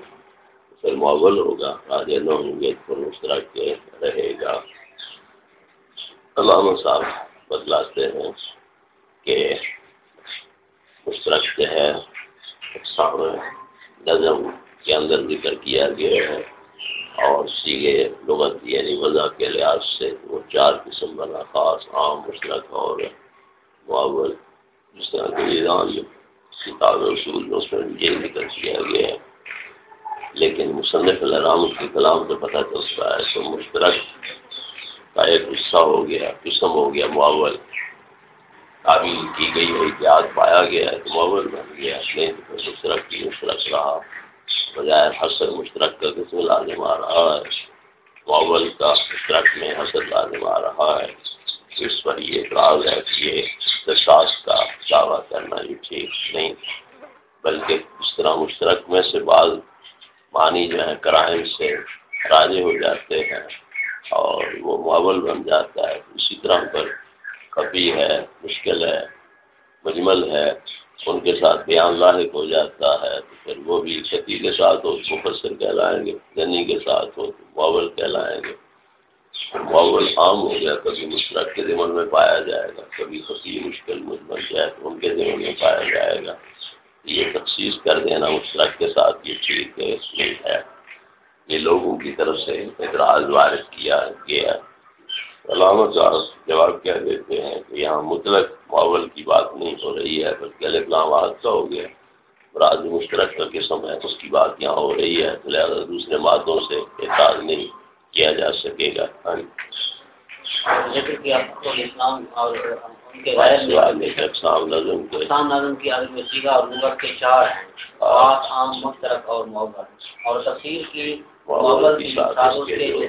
B: پھر معول ہوگا راجے نہ ہوں گے پھر مشترک کے رہے گا۔ علامہ صاحب بتلاتے ہیں کہ مشترک کے ہے نظم کے اندر ذکر کیا گیا ہے اور سیگے لغت یعنی وضع کے لحاظ سے وہ چار قسم بنا، خاص، عام مشرق اور معاول جس طرح کے نظام کتاب اصول میں اس میں یہ ذکر کیا گیا ہے۔ لیکن مصنف الرام کے کلام سے پتہ چلتا ہے، تو مشترک کا ایک حصہ ہو گیا، قسم ہو گیا معاول تعبیر کی گئی ہے اتحاد پایا گیا ہے، تو معول بن گیا نہیں تو مشترک کی مشترک رہا۔ بجائے حسر مشترک کا قسم لازم آ رہا ہے، معول کا مشترک میں حسر لازم آ رہا ہے۔ اس پر یہ اعتراض ہے کہ یہ درخواست کا دعویٰ کرنا بھی ٹھیک نہیں، بلکہ اس طرح مشترک میں سے بعض معنی جو ہے کرائم سے راضی ہو جاتے ہیں اور وہ معول بن جاتا ہے۔ اسی طرح پر خفی ہے، مشکل ہے، مجمل ہے، ان کے ساتھ بیان لاحق ہو جاتا ہے، تو پھر وہ بھی شتی کے ساتھ ہو تو مفسر کہلائیں گے جنی کے ساتھ ہو، تو معول کہلائیں گے۔ معول عام ہو گیا، کبھی مشرق کے ذمن میں پایا جائے گا، کبھی خفی مشکل مجمل جائے تو ان کے ذمن میں پایا جائے گا۔ یہ تخصیص کر دینا مشرق کے ساتھ، یہ ٹھیک ہے یہ لوگوں کی طرف سے اعتراض وارد کیا گیا۔ علامت صاحب جواب کیا دیتے ہیں کہ یہاں مطلق معول کی بات نہیں ہو رہی ہے، بلکہ الکلام حادثہ ہو گیا۔ راز مشترک کا قسم ہے، اس کی بات یہاں ہو رہی ہے، لہٰذا دوسرے باتوں سے اعتراض نہیں۔ کیا جا سکے گا۔ ہاں
A: اسلام اور
B: اقسام نظم کے
A: نظم کی اور لغت کے چار ہیں۔ عام مشترک اور محبت اور تفصیل کی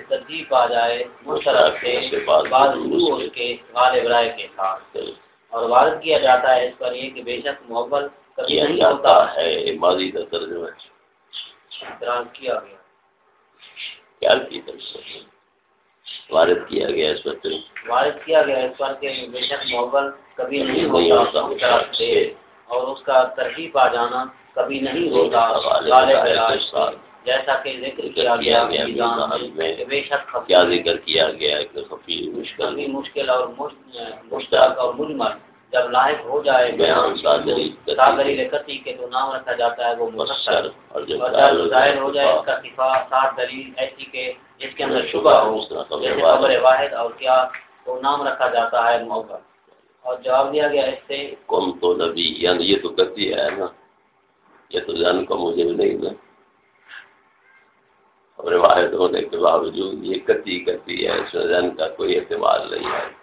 A: ترتیب آ جائے مشترک سے بعض اس کے غالب رائے کے ساتھ۔ اور وارد کیا جاتا ہے اس پر یہ کہ بے شک محبت کبھی نہیں ہوتا۔
B: ہے؟ ماضی کا ترجمہ
A: کیا گیا۔
B: کیا کی طرف وارد کیا گیا اس پر
A: وارد کیا گیا اس کہ بے شک محبت کبھی نہیں ہوتا مشترک سے۔ اور اس کا ترتیب آ جانا کبھی نہیں ہوتا۔ جیسا کہ ذکر کیا گیا بے شک
B: کیا ذکر کیا گیا کہ خفی
A: مشکل۔ مشکل اور مشترک اور مجمل۔ جب لاحق ہو جائے
B: بیان صادری
A: لکتی کے تو نام رکھا جاتا ہے وہ مفسر۔
B: اور جب
A: ظاہر ہو جائے اس کا صفا سات دلیل ایسی کہ جس کے اندر شبہ ہو جیسے خبر واحد اور کیا تو نام رکھا جاتا ہے موقع۔ اور جواب دیا گیا اس سے۔
B: کم تو نبی یعنی یہ تو کتی ہے نا۔ یہ تو جان کا مجھے بھی نہیں نا خبر واحد ہونے کے باوجود یہ کتی کتی ہے اس میں جن کا کوئی اعتبار نہیں ہے۔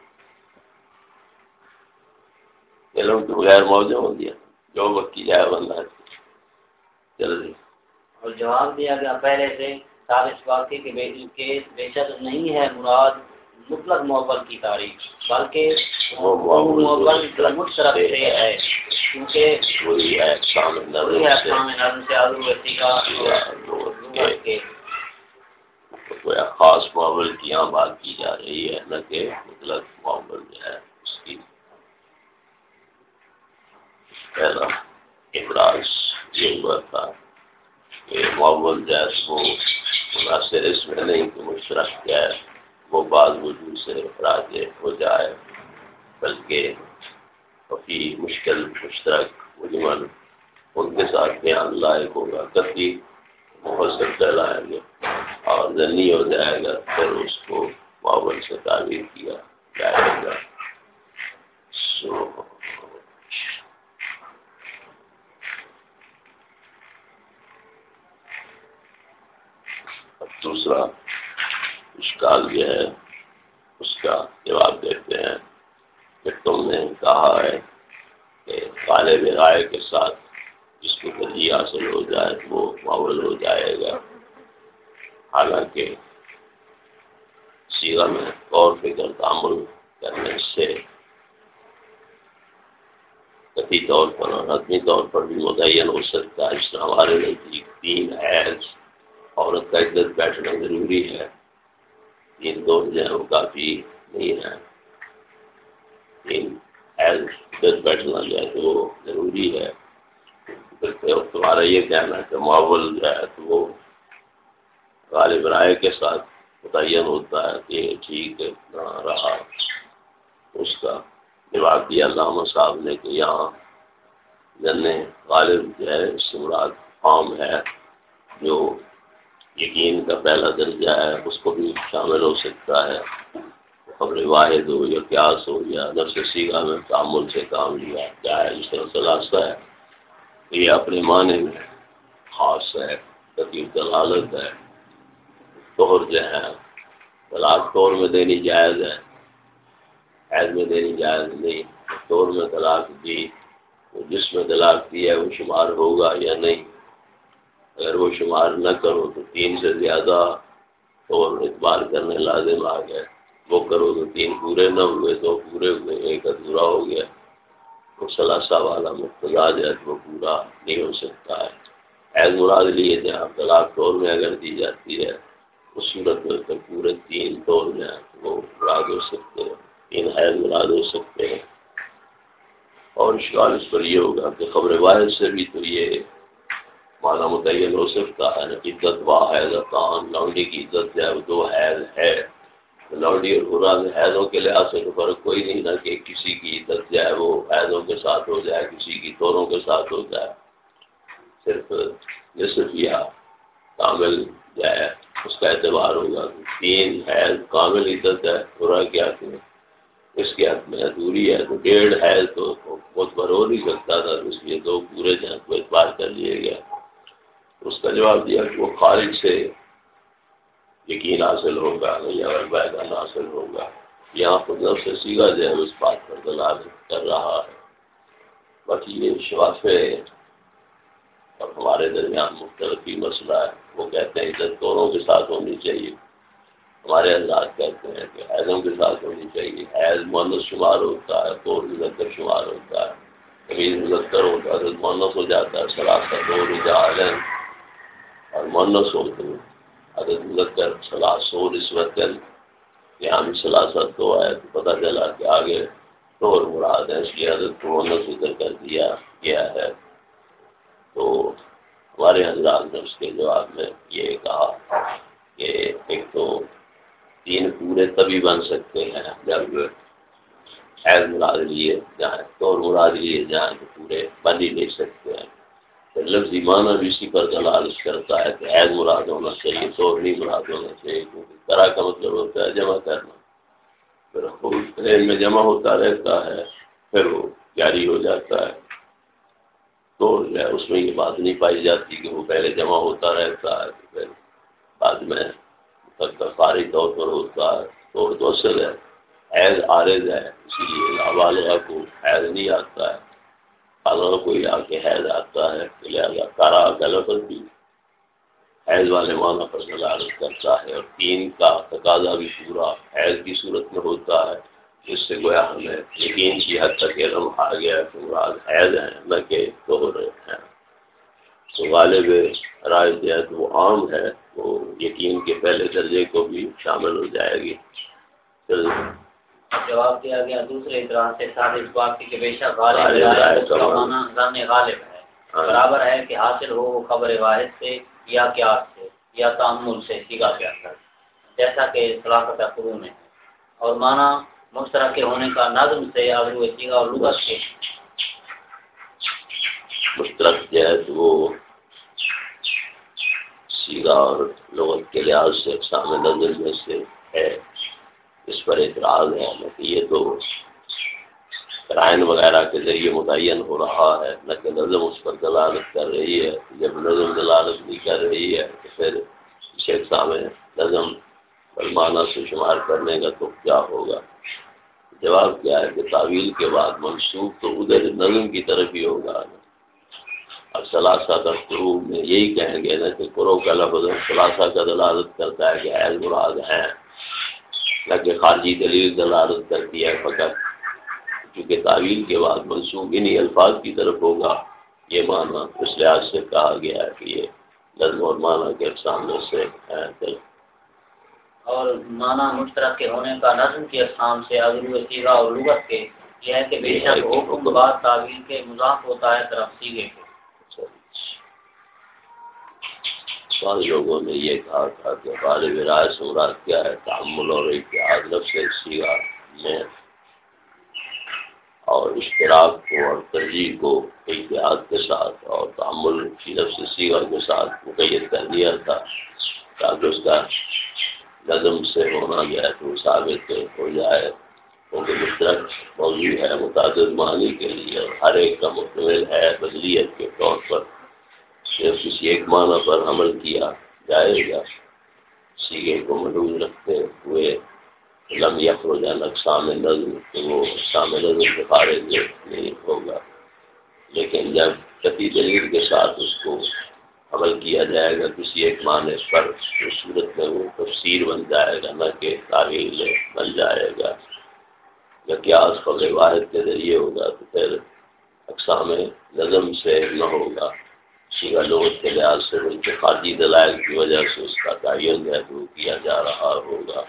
B: یہ لوگ تو غیر موجود ہو گیا جو وقت کی جائے بندہ۔ جلدی
A: اور جواب دیا گیا پہلے سے۔ ثابت بات تھی کہ بے کے بے شک نہیں ہے مراد مطلق معول کی تاریخ بلکہ
B: معول
A: معول مشرف سے ہے۔ کیونکہ
B: وہی ہے شام
A: نظم سے کے۔
B: خاص معامل کی یہاں بات کی جا رہی ہے نہ کہ مطلق معامل جو ہے اس کی پہلا ابراز یہ ہوا تھا۔ کہ معامل جو ہے وہ مناسب اس میں نہیں کہ مشرق کیا ہے، وہ بعض وجود سے راج ہو جائے، بلکہ کافی مشکل، مشترک مجمن ان کے ساتھ بیان لائق ہوگا۔ کتی محسن کہلائیں گے اور ذنی ہو جائے گا، پھر اس کو معاون سے تعبیر کیا جائے گا۔ سو اب دوسرا اشکال یہ ہے، اس کا جواب دیتے ہیں کہ تم نے کہا ہے کہ طالب رائے کے ساتھ جس کو ترجیح حاصل ہو جائے وہ معول ہو جائے گا۔ حالانکہ سیرا میں غور، فکر تعمل کرنے سے کتی طور پر اور حتمی طور پر بھی متعین ہو سکتا ہے، اس طرح ہمارے نزدیک تین حیض عورت کا عزت بیٹھنا ضروری ہے۔ تین دور جو ہیں وہ کافی نہیں ہے۔ تین عزت بیٹھنا جو ہے تو وہ ضروری ہے۔ تمہارا یہ کہنا ہے کہ معول جو ہے تو وہ غالب رائے کے ساتھ متعین ہوتا ہے کہ ٹھیک نہ رہا۔ اس کا جواب دیا علامہ صاحب نے کہ یہاں جن غالب جو ہے، اس سے مراد عام ہے جو یقین کا پہلا درجہ ہے، اس کو بھی شامل ہو سکتا ہے۔ خبر واحد ہو یا قیاس ہو یا نفس سیگا میں تعمل سے کام لیا جائے اس طرح سے راستہ ہے۔ یہ اپنے معنی میں خاص ہے تقیب دلالت ہے۔ طور جو ہے، طلاق طور میں دینی جائز ہے۔ حید میں دینی جائز نہیں، طور میں طلاق دی جس میں طلاق دی ہے وہ شمار ہوگا یا نہیں۔ اگر وہ شمار نہ کرو تو تین سے زیادہ طور اعتبار کرنے لازم آ گئے۔ وہ کرو تو تین پورے نہ ہوئے، دو پورے ہوئے، ایک ادھورا ہو گیا۔ وہ ثلاثہ والا مقتضا جو ہے وہ پورا نہیں ہو سکتا ہے۔ ایز مراد لیے جہاں طلاق طور میں اگر دی جاتی ہے، اس صورت میں تو پورے تین طور میں وہ مراد ہو سکتے ہیں، تین حیض مراد ہو سکتے ہیں۔ اور اشکال اس پر یہ ہوگا کہ خبر واحد سے بھی تو یہ معنی متعین ہو سکتا ہے نا عزت وا حیض کان لانڈی کی عزت جو ہے، وہ دو حیض ہے۔ لانڈی اور قرآن حیضوں کے لحاظ سے تو فرق کوئی نہیں نا کہ کسی کی عزت جو ہے وہ حیضوں کے ساتھ ہو جائے، کسی کی دونوں کے ساتھ ہو جائے۔ صرف نصف یا کامل جو ہے، اس کا اعتبار ہوگا۔ تین حیض کامل عزت ہے پورا کیا کہ اس کے حق میں ادھوری ہے، تو ڈیڑھ حیض تو بہت بھر ہو نہیں سکتا تھا، اس لیے دو پورے جہاں کو اعتبار کر لیے گیا اس کا جواب دیا کہ وہ خارج سے یقین حاصل ہوگا نہیں اگر بیدان حاصل ہوگا۔ یہاں پر جب سے سیگا جو ہے، اس بات پر دلال کر رہا ہے۔ باقی یہ شواف اور ہمارے درمیان مختلف مسئلہ ہے۔ وہ کہتے ہیں عزت دونوں کے ساتھ ہونی چاہیے۔ ہمارے حضرات کہتے ہیں کہ حیضوں کے ساتھ ہونی چاہیے۔ حیض مونس شمار ہوتا ہے تو مذکر شمار ہوتا ہے۔ کبھی مذکر ہوتا ہے تو مونس ہو جاتا ہے سلاثہ دو رجال اور مونس ہو تو عدد مذکر سلاس ہو رسوت یہاں بھی سلاست دو ہے تو پتہ چلا کہ آگے دور مراد ہے۔ اس کی عدد کو مونس ذکر کر دیا گیا ہے۔ تو ہمارے حضرات نے اس کے جواب میں یہ کہا کہ ایک تو تین پورے تبھی بن سکتے ہیں جب حید مراد لیے جائیں۔ طور مراد لیے جائیں تو پورے بن ہی نہیں سکتے ہیں۔ لفظی معنی بھی اسی پر دلالش کرتا ہے کہ حید مراد ہونا چاہیے طور نہیں مراد ہونا چاہیے، کیونکہ طرح کا مطلب ہوتا ہے جمع کرنا۔ پھر میں جمع ہوتا رہتا ہے، پھر وہ جاری ہو جاتا ہے۔ تو اس میں یہ بات نہیں پائی جاتی کہ وہ پہلے جمع ہوتا رہتا ہے، پھر بعد میں فاری طور پر ہوتا ہے تو تو اصل ہے۔ حیض عارض ہے، اسی لیے والدہ کو حیض نہیں آتا ہے۔ والدہ کو آ کے حیض آتا ہے لہٰذا کارا کا لفظ بھی حیض والے معنی پر دلالت کرتا ہے اور تین کا تقاضا بھی پورا حیض کی صورت میں ہوتا ہے، جس سے گویا ہمیں یقین کی حد تک علم آ گیا کہ مراد حیض ہیں، نہ کہ توہر ہیں۔ تو غالب رائے جو وہ عام ہے، وہ یقین کے پہلے درجے کو بھی شامل ہو جائے گی۔
A: جواب دیا گیا دوسرے اطلاع سے ساتھ اس بات کی کہ بے شک غالب غالب ہے ہاں۔ برابر ہے کہ حاصل ہو وہ خبر واحد سے یا قیاس سے یا تعمل سے سیگا کے اندر۔ جیسا کہ صلاحت قرون میں اور معنی مشترک کے ہونے کا نظم سے وہ سیگا اور لغت کے۔
B: مشترک جو ہے تو وہ سیگا اور لغت کے لحاظ سے اقسام نظم میں سے ہے۔ اس پر اعتراض ہے کہ یہ تو قرائن وغیرہ کے ذریعے متعین ہو رہا ہے، نہ کہ نظم اس پر دلالت کر رہی ہے۔ جب نظم دلالت نہیں کر رہی ہے تو پھر شیخ سامنے نظم سلمانہ سے شمار کرنے کا تو کیا ہوگا؟ جواب کیا ہے کہ تعویل کے بعد منسوخ تو ادھر نظم کی طرف ہی ہوگا۔ اب ثلاثہ کا قروب میں یہی کہیں گے نا کہ قرو کا لفظ ثلاثہ کا دلالت کرتا ہے کہ ایز مراد ہیں۔ نہ کہ خارجی دلیل دلالت کرتی ہے فقط۔ کیونکہ تعویل کے بعد منسوخ انہیں الفاظ کی طرف ہوگا یہ معنی اس لحاظ سے کہا گیا ہے کہ یہ نظم اور معنی کے سامنے سے ہے۔
A: اور معنی مشترک کے ہونے کا نظم کے اقسام سے اگر سیگا اور لغت کے یہ ہے کہ بے شک حکم بعد تعویل کے مضاف ہوتا ہے طرف سیگے کے۔
B: سوال لوگوں نے یہ کہا تھا کہ غالب رائے سے مراد کیا ہے تعمل اور اتحاد لفظ سیگا میں، اور اشتراک کو اور ترجیح کو اتحاد کے ساتھ، اور تعمل کی نفس سیور کے ساتھ مقید کر دیا تھا۔ تاکہ اس کا نظم سے ہونا گیا تو ثابت ہو جائے۔ کیونکہ مشترک موضوع ہے، متعدد معنی کے لیے اور ہر ایک کا مکمل ہے، بدلیت کے طور پر۔ صرف کسی ایک معنی پر عمل کیا جائے گا۔ سیگے کو ملوز رکھتے ہوئے لم یخرج عن اقسام نظم، کہ وہ اقسام نظم کے خارج نہیں ہوگا۔ لیکن جب کتی دلیل کے ساتھ اس کو عمل کیا جائے گا کسی ایک معنی پر اس صورت میں وہ تفسیر بن جائے گا، نہ کہ تعویل بن جائے گا۔ یا کیا اس قبل واحد کے ذریعے ہوگا تو پھر اقسام نظم سے نہ ہوگا۔ سیگا لغت کے لحاظ سے ان کے خارجی دلائل کی وجہ سے اس کا تعین ہے وہ کیا جا رہا ہوگا۔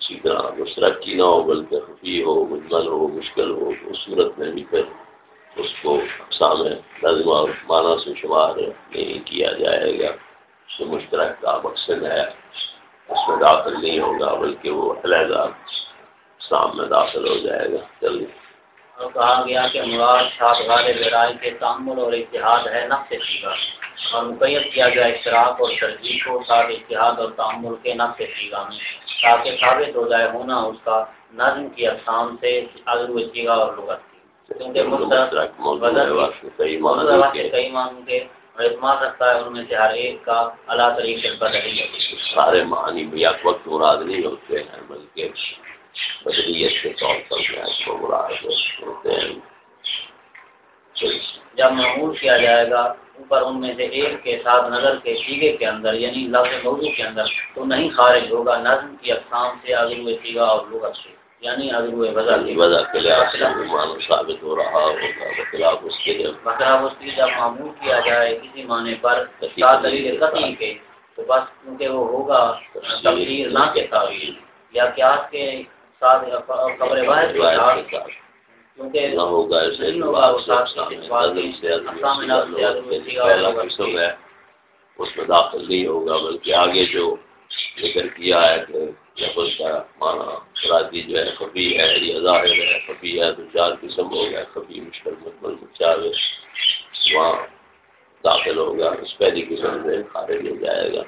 B: اسی طرح مشرق کی نہ ہو بلکہ خفی ہو، مجمل ہو، مشکل ہو اس صورت میں بھی پھر اس کو اقسام نظم اور معنی سے شمار نہیں کیا جائے گا۔ اس میں مشترک کا مقصد ہے، اس میں داخل نہیں ہوگا بلکہ وہ علیحدہ اقسام میں داخل ہو جائے گا۔ چلیے۔
A: اور کہا گیا کہ مراد شاد غالب رائے کے تعمل اور اتحاد ہے نفس سیگا اور مقید کیا گیا اشتراک اور ترجیح کو ساتھ اتحاد اور تعمل کے نفس سیگا میں تاکہ ثابت ہو جائے ہونا اس کا نظم کی اقسام سے عزو سیگا اور لغت کی۔ کیونکہ کئی معنوں کے اعتماد رکھتا ہے ان میں سے ہر ایک کا اللہ طریقے بدلی
B: سارے معنی بھی وقت مراد نہیں ہوتے ہیں بلکہ کے طور پر مراد ہوتے ہیں
A: جب معمول کیا جائے گا اوپر ان میں سے ایک کے ساتھ نظر کے سیگے کے اندر یعنی لفظ موضوع کے اندر تو نہیں خارج ہوگا نظم کی اقسام سے اگر سیگا اور لغت سے یعنی اگر وضع کی
B: وضع کے لحاظ سے ثابت ہو رہا ہوگا بخلاف اس کے
A: بخلاف اس کی جب معمول کیا جائے کسی معنی پر دلیل قطعی کے تو بس کیونکہ وہ ہوگا نہ کے تعویل یا قیاس کے ساتھ خبر واحد کے ساتھ
B: نہ ہوگا ایسے پہلا قسم ہے۔ اس میں داخل نہیں ہوگا بلکہ آگے جو ذکر کیا ہے کہ لفظ کا معنی راضی جو ہے خفی ہے یا ظاہر ہے خفی ہے تو چار قسم ہو گیا خفی مشکل مطمل چار وہاں داخل ہوگا اس پہلی قسم سے خارج ہو جائے گا۔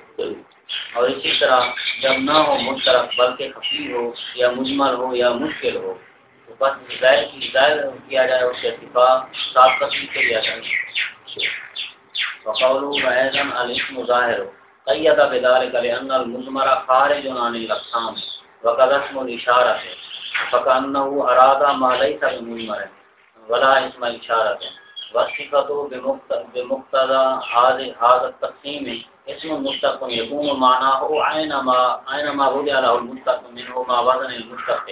A: اور اسی طرح جب نہ ہو مشترک بلکہ خفی ہو یا مجمل ہو یا مشکل ہو، تو بس ظاہر کی ظاہر کیا جائے، اس کے اتفاق سات قسم سے کیا جائے۔ فقول ایضا الاسم ظاہر قید بذلك لان المزمر خارج عن الاقسام۔ وقد اسم الاشارہ۔ فكانه اراد ما ليس بمزمر ولا اسم الاشارہ۔ وصفته بمقتضى هذا التقسيم اسم مشتق يكون معناه اينما اينما وضع له المشتق منه ما وزن المشتق.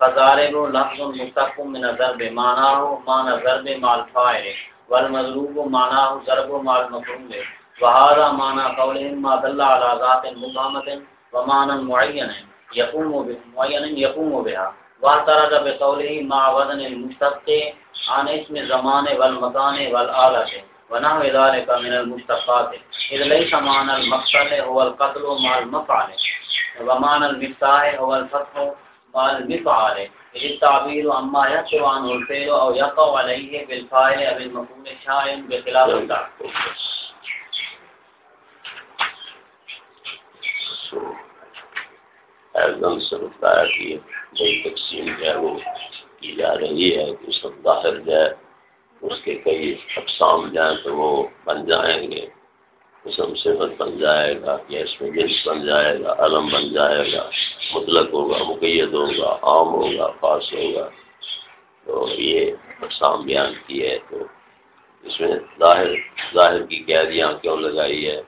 A: فضارب لفظ مشتق من الضرب معناه معنى الضرب مع الفاعل. والمضروب معناه ضرب مع المفعول. وهذا معنى قولهم ما دل على ذات مبهمة ومعنى معين يقوم به معين يقوم بها. واعترض بقوله مع وزن المشتق عن اسم زمان والمكان والآلة. ونحو ذلك من المشتقات. إذ ليس معنى المقتل هو القتل مع المفعل ومعنى المفتاح هو الفتح مع المفعل. إذ التعبير عما يحصل عنه الفعل أو يقع عليه بالفاعل أو المفعول شائع بخلاف التعبير
B: ایزن سے بتایا کہ نئی تقسیم جو ہے وہ کی جا رہی ہے کہ سب ظاہر جائے اس کے کئی اقسام جائیں تو وہ بن جائیں گے۔ قسم صفت بن جائے گا، یا اس میں جنس بن جائے گا، علم بن جائے گا، مطلق ہوگا، مقید ہوگا، عام ہوگا، خاص ہوگا۔ تو یہ اقسام بیان کی ہے تو اس میں ظاہر ظاہر کی قیدیاں کیوں لگائی ہے؟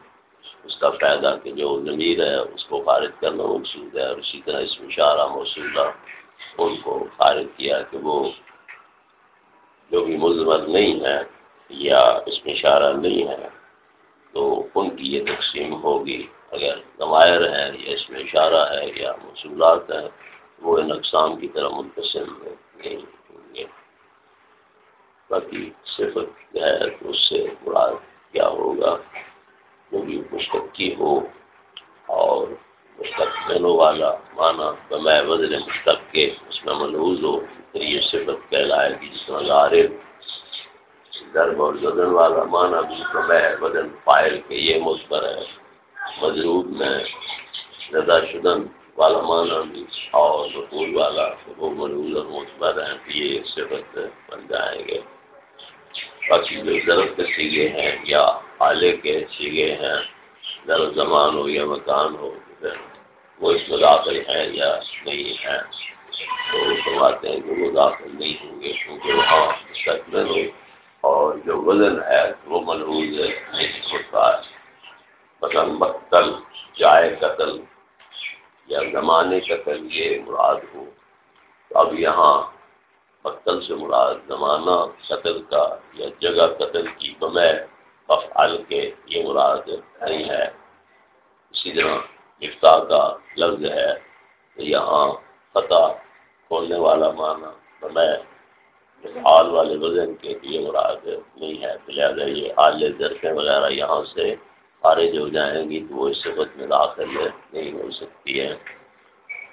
B: اس کا فائدہ کہ جو ضمیر ہے، اس کو خارج کرنا مقصود ہے اور اسی طرح اس میں اشارہ موصولہ ان کو خارج کیا کہ وہ جو بھی ملزمت نہیں ہے یا اس میں اشارہ نہیں ہے، تو ان کی یہ تقسیم ہوگی۔ اگر نمائر ہے یا اس میں اشارہ ہے یا مصولات ہیں، وہ ان اقسام کی طرح منقسم نہیں ہوں گے باقی صفت ہے تو اس سے مراد کیا ہوگا؟ جو بھی مشتقی ہو اور مستقبلوں والا معنی بمائے وزن مشتق کے اس میں ملحوظ ہو، پھر یہ صفت کہلائے گی جس میں غارب، درب اور زدن والا معنی بھی بمائے وزن فائل کے یہ مثبر ہے۔ مضروب میں زدہ شدن والا معنی بھی اور مقول والا وہ ملحوظ اور مثبر ہیں یہ صفت بن جائیں گے۔ باقی جو ضرورت کے سیگے ہیں یا آلے کے سیگے ہیں در زمان ہو یا مکان ہو، وہ اس میں داخل ہے یا نہیں ہے، تو وہ ہیں کہ وہ داخل نہیں ہوں گے، کیونکہ وہاں مستقبل ہو اور جو وزن ہے وہ ملحوظ نہیں ہوتا ہے مثلاً مقتل، جائے قتل یا زمانے قتل یہ مراد ہو۔ تو اب یہاں مقتل سے مراد زمانہ قتل کا یا جگہ قتل کی بمے افعال کے یہ مراد نہیں ہے۔ اسی طرح مفتا کا لفظ ہے یہاں فتح کھولنے والا معنی بمے حال والے وزن کے لیے مراد نہیں ہے۔ لہٰذا یہ آل ذرفیں وغیرہ یہاں سے خارج ہو جائیں گی تو وہ اس وقت میں داخل نہیں ہو سکتی ہے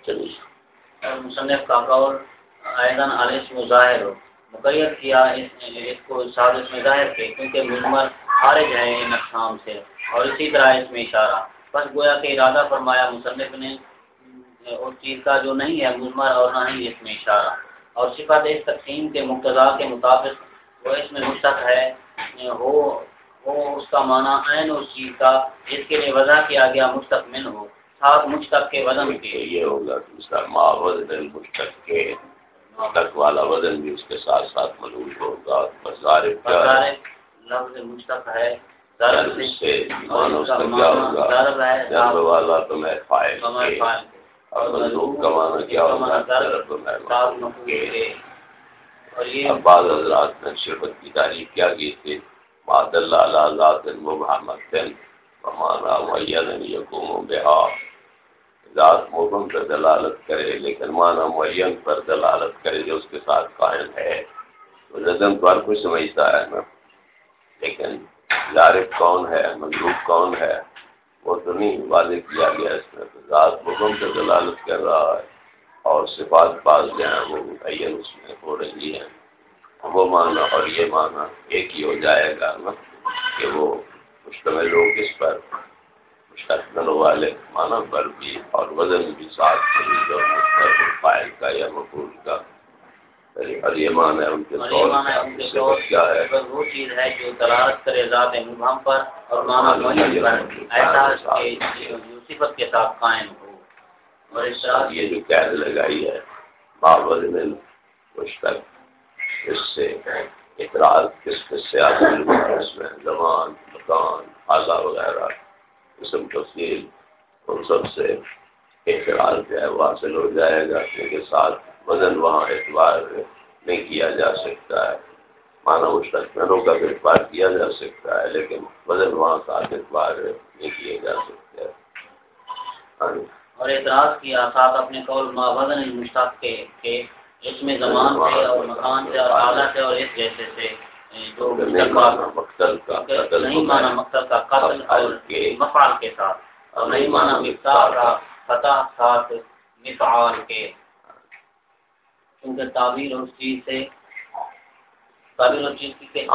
B: چلیے۔
A: مصنف کا قول ایضاً علیہ مظاہر مقید کیا اس کو ساتھ اس میں ظاہر کے کیونکہ مجمر خارج ہے ان اقسام سے۔ اور اسی طرح اس میں اشارہ۔ بس گویا کہ ارادہ فرمایا مصنف نے اس چیز کا جو نہیں ہے مجمر اور نہ ہی اس میں اشارہ۔ اور صفت اس تقسیم کے مقتضا کے مطابق وہ اس میں مشتق ہے ہو ہو اس کا معنی عین اس چیز کا جس کے لیے وضع کیا گیا مستقمن ہو۔ ساتھ مشتق کے وزن کے۔
B: یہ ہوگا کہ اس کا ماحول مشتق کے مشتق والا وزن بھی اس کے ساتھ ساتھ ملوث ہوگا۔
A: لفظ مشتق ہے
B: ضرب سے کا کیا ہوگا؟ ضرب والا تو میں فائل اور مضروب کا معنی کیا ہوگا؟ ضرب تو میں اب بعض حضرات نے شربت کی تعریف کیا کی تھی معد اللہ ذات محمد مانا معین یقوم بہا ذات مبم پر دلالت کرے لیکن مانا معین پر دلالت کرے جو اس کے ساتھ قائم ہے۔ تو نظم ہر کوئی سمجھتا ہے۔ نا لیکن ظارف کون ہے؟ مضروب کون ہے؟ وہ تو نہیں واضح کیا گیا اس میں ذات حکم سے دلالت کر رہا ہے اور صفات پاس جو ہیں، وہ متعین اس میں ہو رہی ہے وہ مانا اور یہ مانا ایک ہی ہو جائے گا نا کہ وہ مشتمل لوگ اس پر؟ مشتمل والے مانا پر بھی اور وزن بھی ساتھ فائل کا یا مقبول کا۔ مانا ہے ان کے طور کیا ہے؟
A: وہ چیز ہے جو دلالت کرے ذات مبہم پر اور مانا ایسا صفت کے ساتھ قائم ہو۔
B: اور یہ جو قید لگائی ہے بابر مشتق اس سے اعتراض کس کس سے اس میں زبان مکان اعلیٰ وغیرہ قسم تفصیل ان سب سے اعتراض جو ہے وہ حاصل ہو جائے گا۔ کے ساتھ وزن وہاں اعتبار نہیں کیا جا سکتا ہے۔ مانا مشتقوں کا اعتبار کیا جا سکتا ہے لیکن وزن وہاں ساتھ اعتبار نہیں کیے جا سکتے
A: ہاں جی۔ اور اعتراض کیا ساتھ اپنے قول ما وزن کے اس میں زمان سے اور مکان سے اور اعلیٰ سے اور اس جیسے سے جو
B: مقصد کا
A: نہیں مانا مقصد کا قتل اور مفعال کے ساتھ۔ اور نہیں مانا مقدار کا فتح ساتھ مفعال کے۔ کیونکہ تعبیر اس چیز سے تعبیر اس چیز کی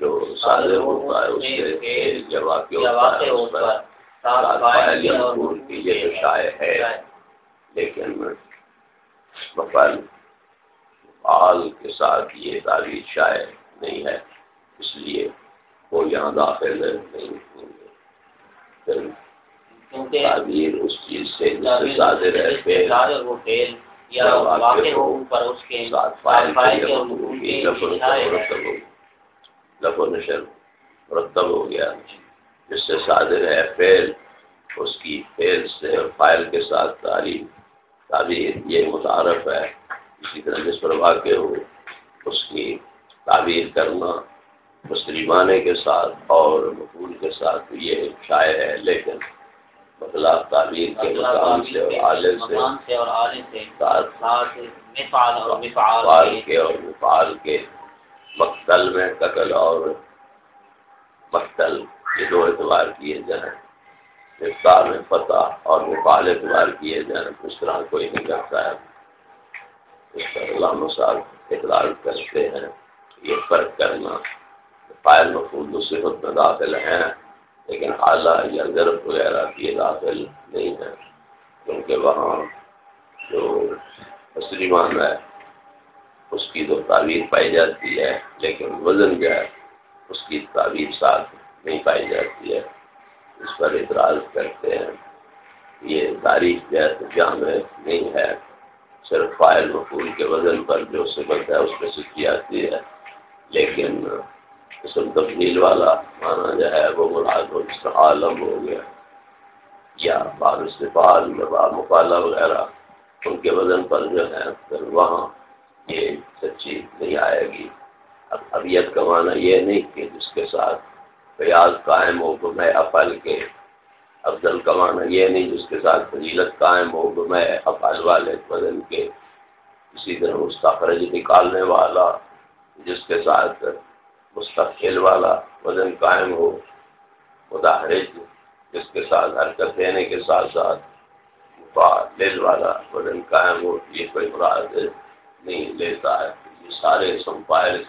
B: جو صادر ہوتا ہے اس جواب ہوتا ہے جو شائع ہے لیکن مفعل آل کے ساتھ یہ تعبیر شائع نہیں ہے اس لیے وہ یہاں داخل نہیں ہوں گے تعبیر اس چیز سے ظاہر ہے لف و نشر مرتب ہو گیا۔ جس سے صادر ہے فیل اس کی فیل سے اور فائل کے ساتھ تعلیم۔ تعبیر یہ متعارف ہے۔ اسی طرح جس پر واقع ہو اس کی تعبیر کرنا مسلمانے کے ساتھ اور مقبول کے ساتھ یہ شائع ہے۔ لیکن مطلب تعبیر کے مقام سے اور عالم سے فعال کے اور مفعال کے مقتل میں قتل اور مقتل یہ دو اعتبار کیے جائیں۔ افطار میں فتح اور مفال اعتبار کیے جائیں اس طرح کوئی نہیں کرتا ہے۔ اس پر علام صاحب اقرار کرتے ہیں یہ فرق کرنا فائل مفول صفت میں داخل ہیں۔ لیکن اعلیٰ یا ضرب وغیرہ کی داخل نہیں ہے، کیونکہ وہاں جو اصلی مان ہے، اس کی تو تعبیر پائی جاتی ہے، لیکن وزن جو ہے، اس کی تعبیر ساتھ نہیں پائی جاتی ہے۔ اس پر اعتراض کرتے ہیں۔ یہ تاریخ جیسے جامع نہیں ہے۔ صرف فائل مقول کے وزن پر جو سبق ہے، اس پہ سیکھی آتی ہے۔ لیکن قسم تبدیل والا مانا جو ہے وہ مراد و عالم ہو گیا۔ یا باب استفال، یا باب مقالہ وغیرہ۔ ان کے وزن پر جو ہے، پھر وہاں یہ سچی نہیں آئے گی۔ اب ابیت کا معنی یہ نہیں کہ جس کے ساتھ ریاض قائم ہو تو میں افل کے افضل کمانا یہ نہیں، جس کے ساتھ فضیلت قائم ہو تو میں افعال والے بدن کے اسی طرح مستقرج نکالنے والا، جس کے ساتھ مستقل والا وزن قائم ہو مداحرج جس کے ساتھ حرکت دینے کے ساتھ ساتھ دل والا وزن قائم ہو، یہ کوئی مراد نہیں لیتا ہے۔ یہ سارے سمپائل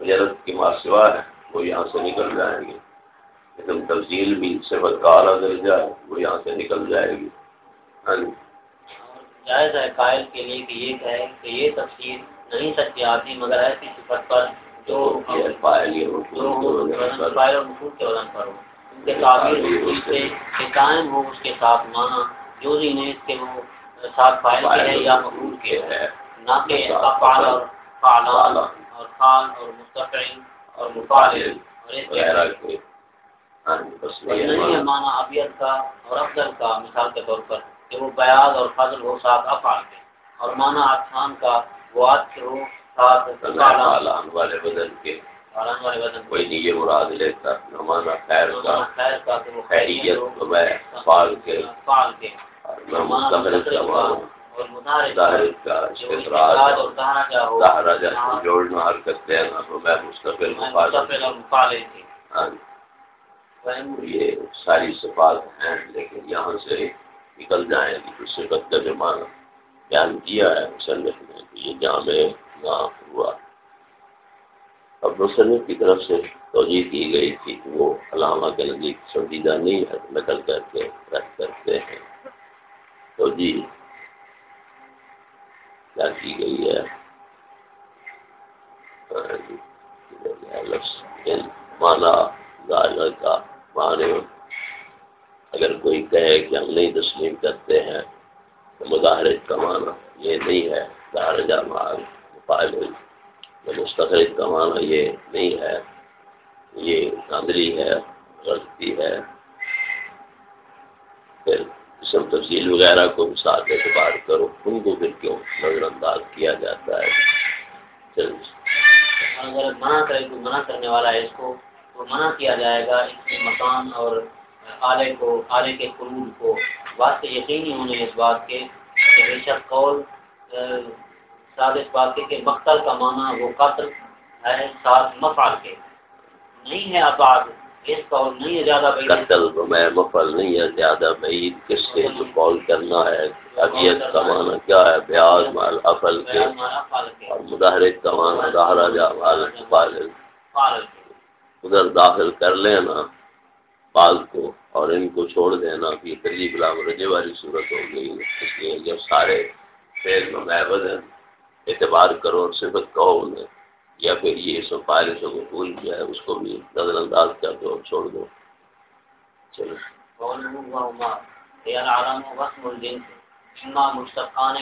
B: مجرد کی ماں سوا ہے وہ یہاں سے نکل جائیں گے۔ لیکن تفصیل بھی صفت کا اعلیٰ درجہ ہے، وہ یہاں سے نکل جائے گی۔ ہاں جی۔
A: جائز ہے قائل کے لیے کہ یہ کہے کہ یہ تفصیل نہیں سکتی آتی، مگر ایسی صفت پر جو فائل اور مفول کے وزن پر ہو ان کے تعبیر سے قائم ہو اس کے ساتھ مانا۔ جو بھی نے اس کے وہ ساتھ فائل کے ہے یا مفول کے ہے۔ نہ کہ افعال اور فعال اور خان اور مستقل اور مفعل وغیرہ کے نہیں ہے مانا ابیت کا اور افضل کا مثال کے طور پر کہ وہ بیاض اور فضل ہو ساتھ افعال کے۔ اور مانا اقسام کا وہ آج ہو
B: والے بدن کے کوئی یہ مراد لیتا نمانا خیر کا
A: خیر کا
B: خیریت تو میں فعال کے
A: کے
B: مستمر تمام جوڑنا حرکت دینا تو میں مستقل ہاں۔ یہ ساری صفات ہیں لیکن یہاں سے نکل جائیں۔ گی صفت کا جو معنی بیان کیا ہے مصنف نے یہ جامع نہ ہوا۔ اب مصنف کی طرف سے توجہ کی گئی تھی کہ وہ علامہ کے نزدیک سمجھیدہ نہیں نقل کر کے رد کرتے ہیں۔ توجہ جی، کیا کی گئی ہے؟ لفظ مانا کا معنی، اگر کوئی کہے کہ ہم نہیں تسلیم کرتے ہیں تو مظاہرت کا معنی یہ نہیں ہے دارجہ مال مستقرد کا معنی یہ نہیں ہے۔ یہ کاندری ہے، غلطی ہے۔ پھر قسم تفصیل وغیرہ کو بھی ساتھ اعتبار کرو۔ ان کو پھر کیوں نظر انداز کیا جاتا ہے؟
A: چل۔ اگر منع کرے تو منع کرنے والا ہے اس کو۔ تو منع کیا جائے گا اس کے مکان اور آلے کو، آلے کے قرول کو۔ بات سے یقینی ہونے اس بات کے کہ بے شک قول اس بات کے مقتل کا معنی وہ قتل ہے ساتھ مفعل کے۔ نہیں ہے آباد اس قول نہیں ہے زیادہ
B: بعید۔ قتل تو میں مفعل نہیں ہے زیادہ بعید کس سے جو قول کرنا ہے ابیت کا معنی کیا ہے؟ بیاض مال افل کے۔ اور مداہرت کا معنی دہرا جا مال فالل ادھر داخل کر لینا بال کو اور ان کو چھوڑ دینا کہ قریب لام رجے والی صورت ہو گئی اس لیے جب سارے فیل میں اعتبار کرو اور صفت کہو انہیں، یا پھر یہ سب پائل سے قبول کیا ہے اس کو بھی نظر انداز کر دو اور چھوڑ دو۔ چلو۔
A: مشتقان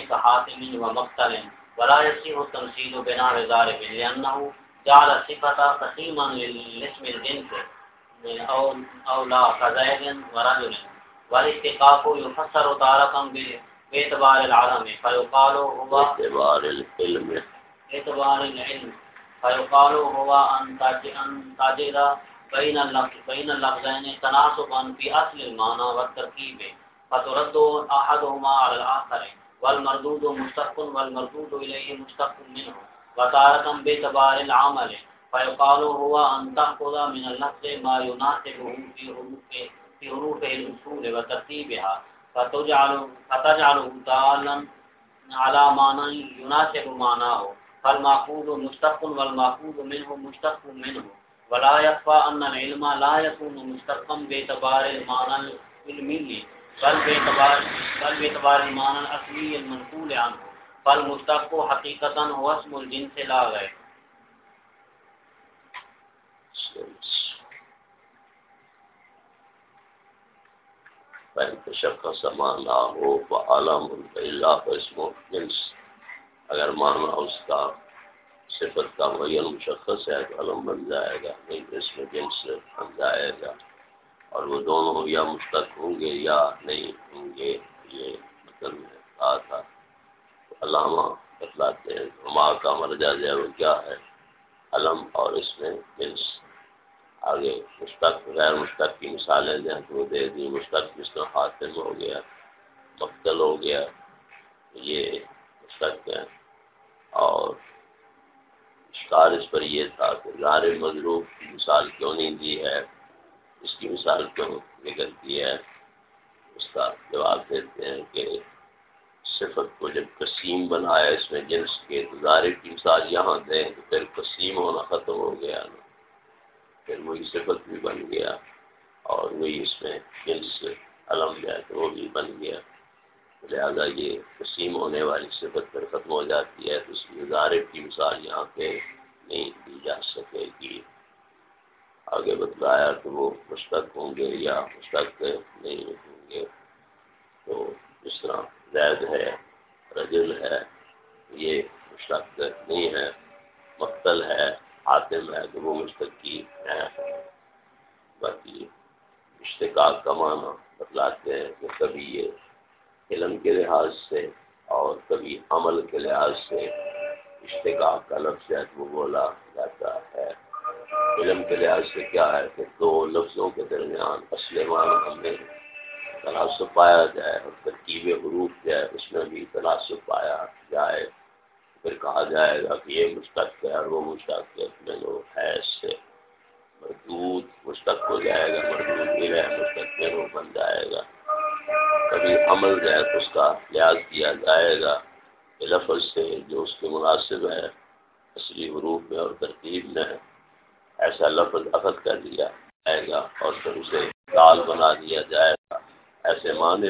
A: ولا التمثيل جعل قسيما للاسم الجنس او او لا ورجل والاستقاق يفسر تارة باعتبار العالم فيقال هو
B: باعتبار العلم.
A: اعتبار العلم فيقال هو ان تجد بين اللفظ بين اللفظين تناسبا في اصل المعنى والتركيب فترد احدهما على الاخر والمردود مشتق والمردود اليه مشتق منه وتارة باعتبار العمل فيقال هو أن تأخذ من اللفظ ما يناسبه في حروف في حروف الأصول وترتيبها فتجعله على معنى يناسب معناه. منه منه. ولا يخفى أن العلم لا يكون باعتبار المعنى العلمي، بل باعتبار بل باعتبار المعنى الأصلي المنقول عنه. حقيقة هو اسم الجنس لا غير.
B: شخص مانا ہو عالم اللہ جنس اگر مانا اس کا صفت کا معین مشخص ہے تو علم بن جائے گا، نہیں تو اس میں جنس بن جائے گا۔ اور وہ دونوں یا مشتق ہوں گے یا نہیں ہوں گے، یہ مطلب میں کہا تھا۔ علامہ بتلاتے ہیں ہما کا مرجع جو ہے وہ کیا ہے، علم اور اس میں جنس۔ آگے مشتق غیر مشتق کی مثالیں دیں تو وہ دے دی مشتق جس میں خاتم ہو گیا، مقتل ہو گیا، یہ مشتق ہے اور اشکار اس پر یہ تھا کہ غار مضروب کی مثال کیوں نہیں دی ہے؟ اس کی مثال کیوں نکلتی ہے؟ اس کا جواب دیتے ہیں کہ صفت کو جب قسیم بنایا اس میں جنس کے تو ظاہر کی مثال یہاں دیں تو پھر قسیم ہونا ختم ہو گیا۔ نا پھر وہی صفت بھی بن گیا اور وہی اس میں جنس علم جائے تو وہ بھی بن گیا۔ لہٰذا یہ قسیم ہونے والی صفت پھر ختم ہو جاتی ہے۔ تو اس کی ظاہر کی مثال یہاں پہ نہیں دی جا سکے گی۔ آگے بتلایا کہ وہ مشتق ہوں گے یا مشتق نہیں ہوں گے۔ تو جس طرح زید ہے، رجل ہے، یہ مشتق نہیں ہے، مقتل ہے۔ عاطم ہے تو وہ مستقی ہے باقی اشتقاق کا معنی بتلاتے ہیں کہ کبھی یہ علم کے لحاظ سے اور کبھی عمل کے لحاظ سے اشتقاق کا لفظ ہے وہ بولا جاتا ہے۔ علم کے لحاظ سے کیا ہے کہ دو لفظوں کے درمیان اصل معنی ہم نے تناسب پایا جائے اور ترکیب حروف جائے اس میں بھی تناسب پایا جائے۔ پھر کہا جائے گا کہ یہ مشتق ہے اور وہ مشتق ہے میں ہے اس سے مردود مشتق ہو جائے گا، مردود بھی ہے مشتق میں وہ بن جائے گا۔ کبھی عمل جو ہے، اس کا لحاظ کیا جائے گا لفظ سے جو اس کے مناسب ہے، اصلی حروف میں اور ترتیب میں ایسا لفظ اخذ کر دیا جائے گا اور پھر اسے دال بنا دیا جائے گا۔ ایسے معنی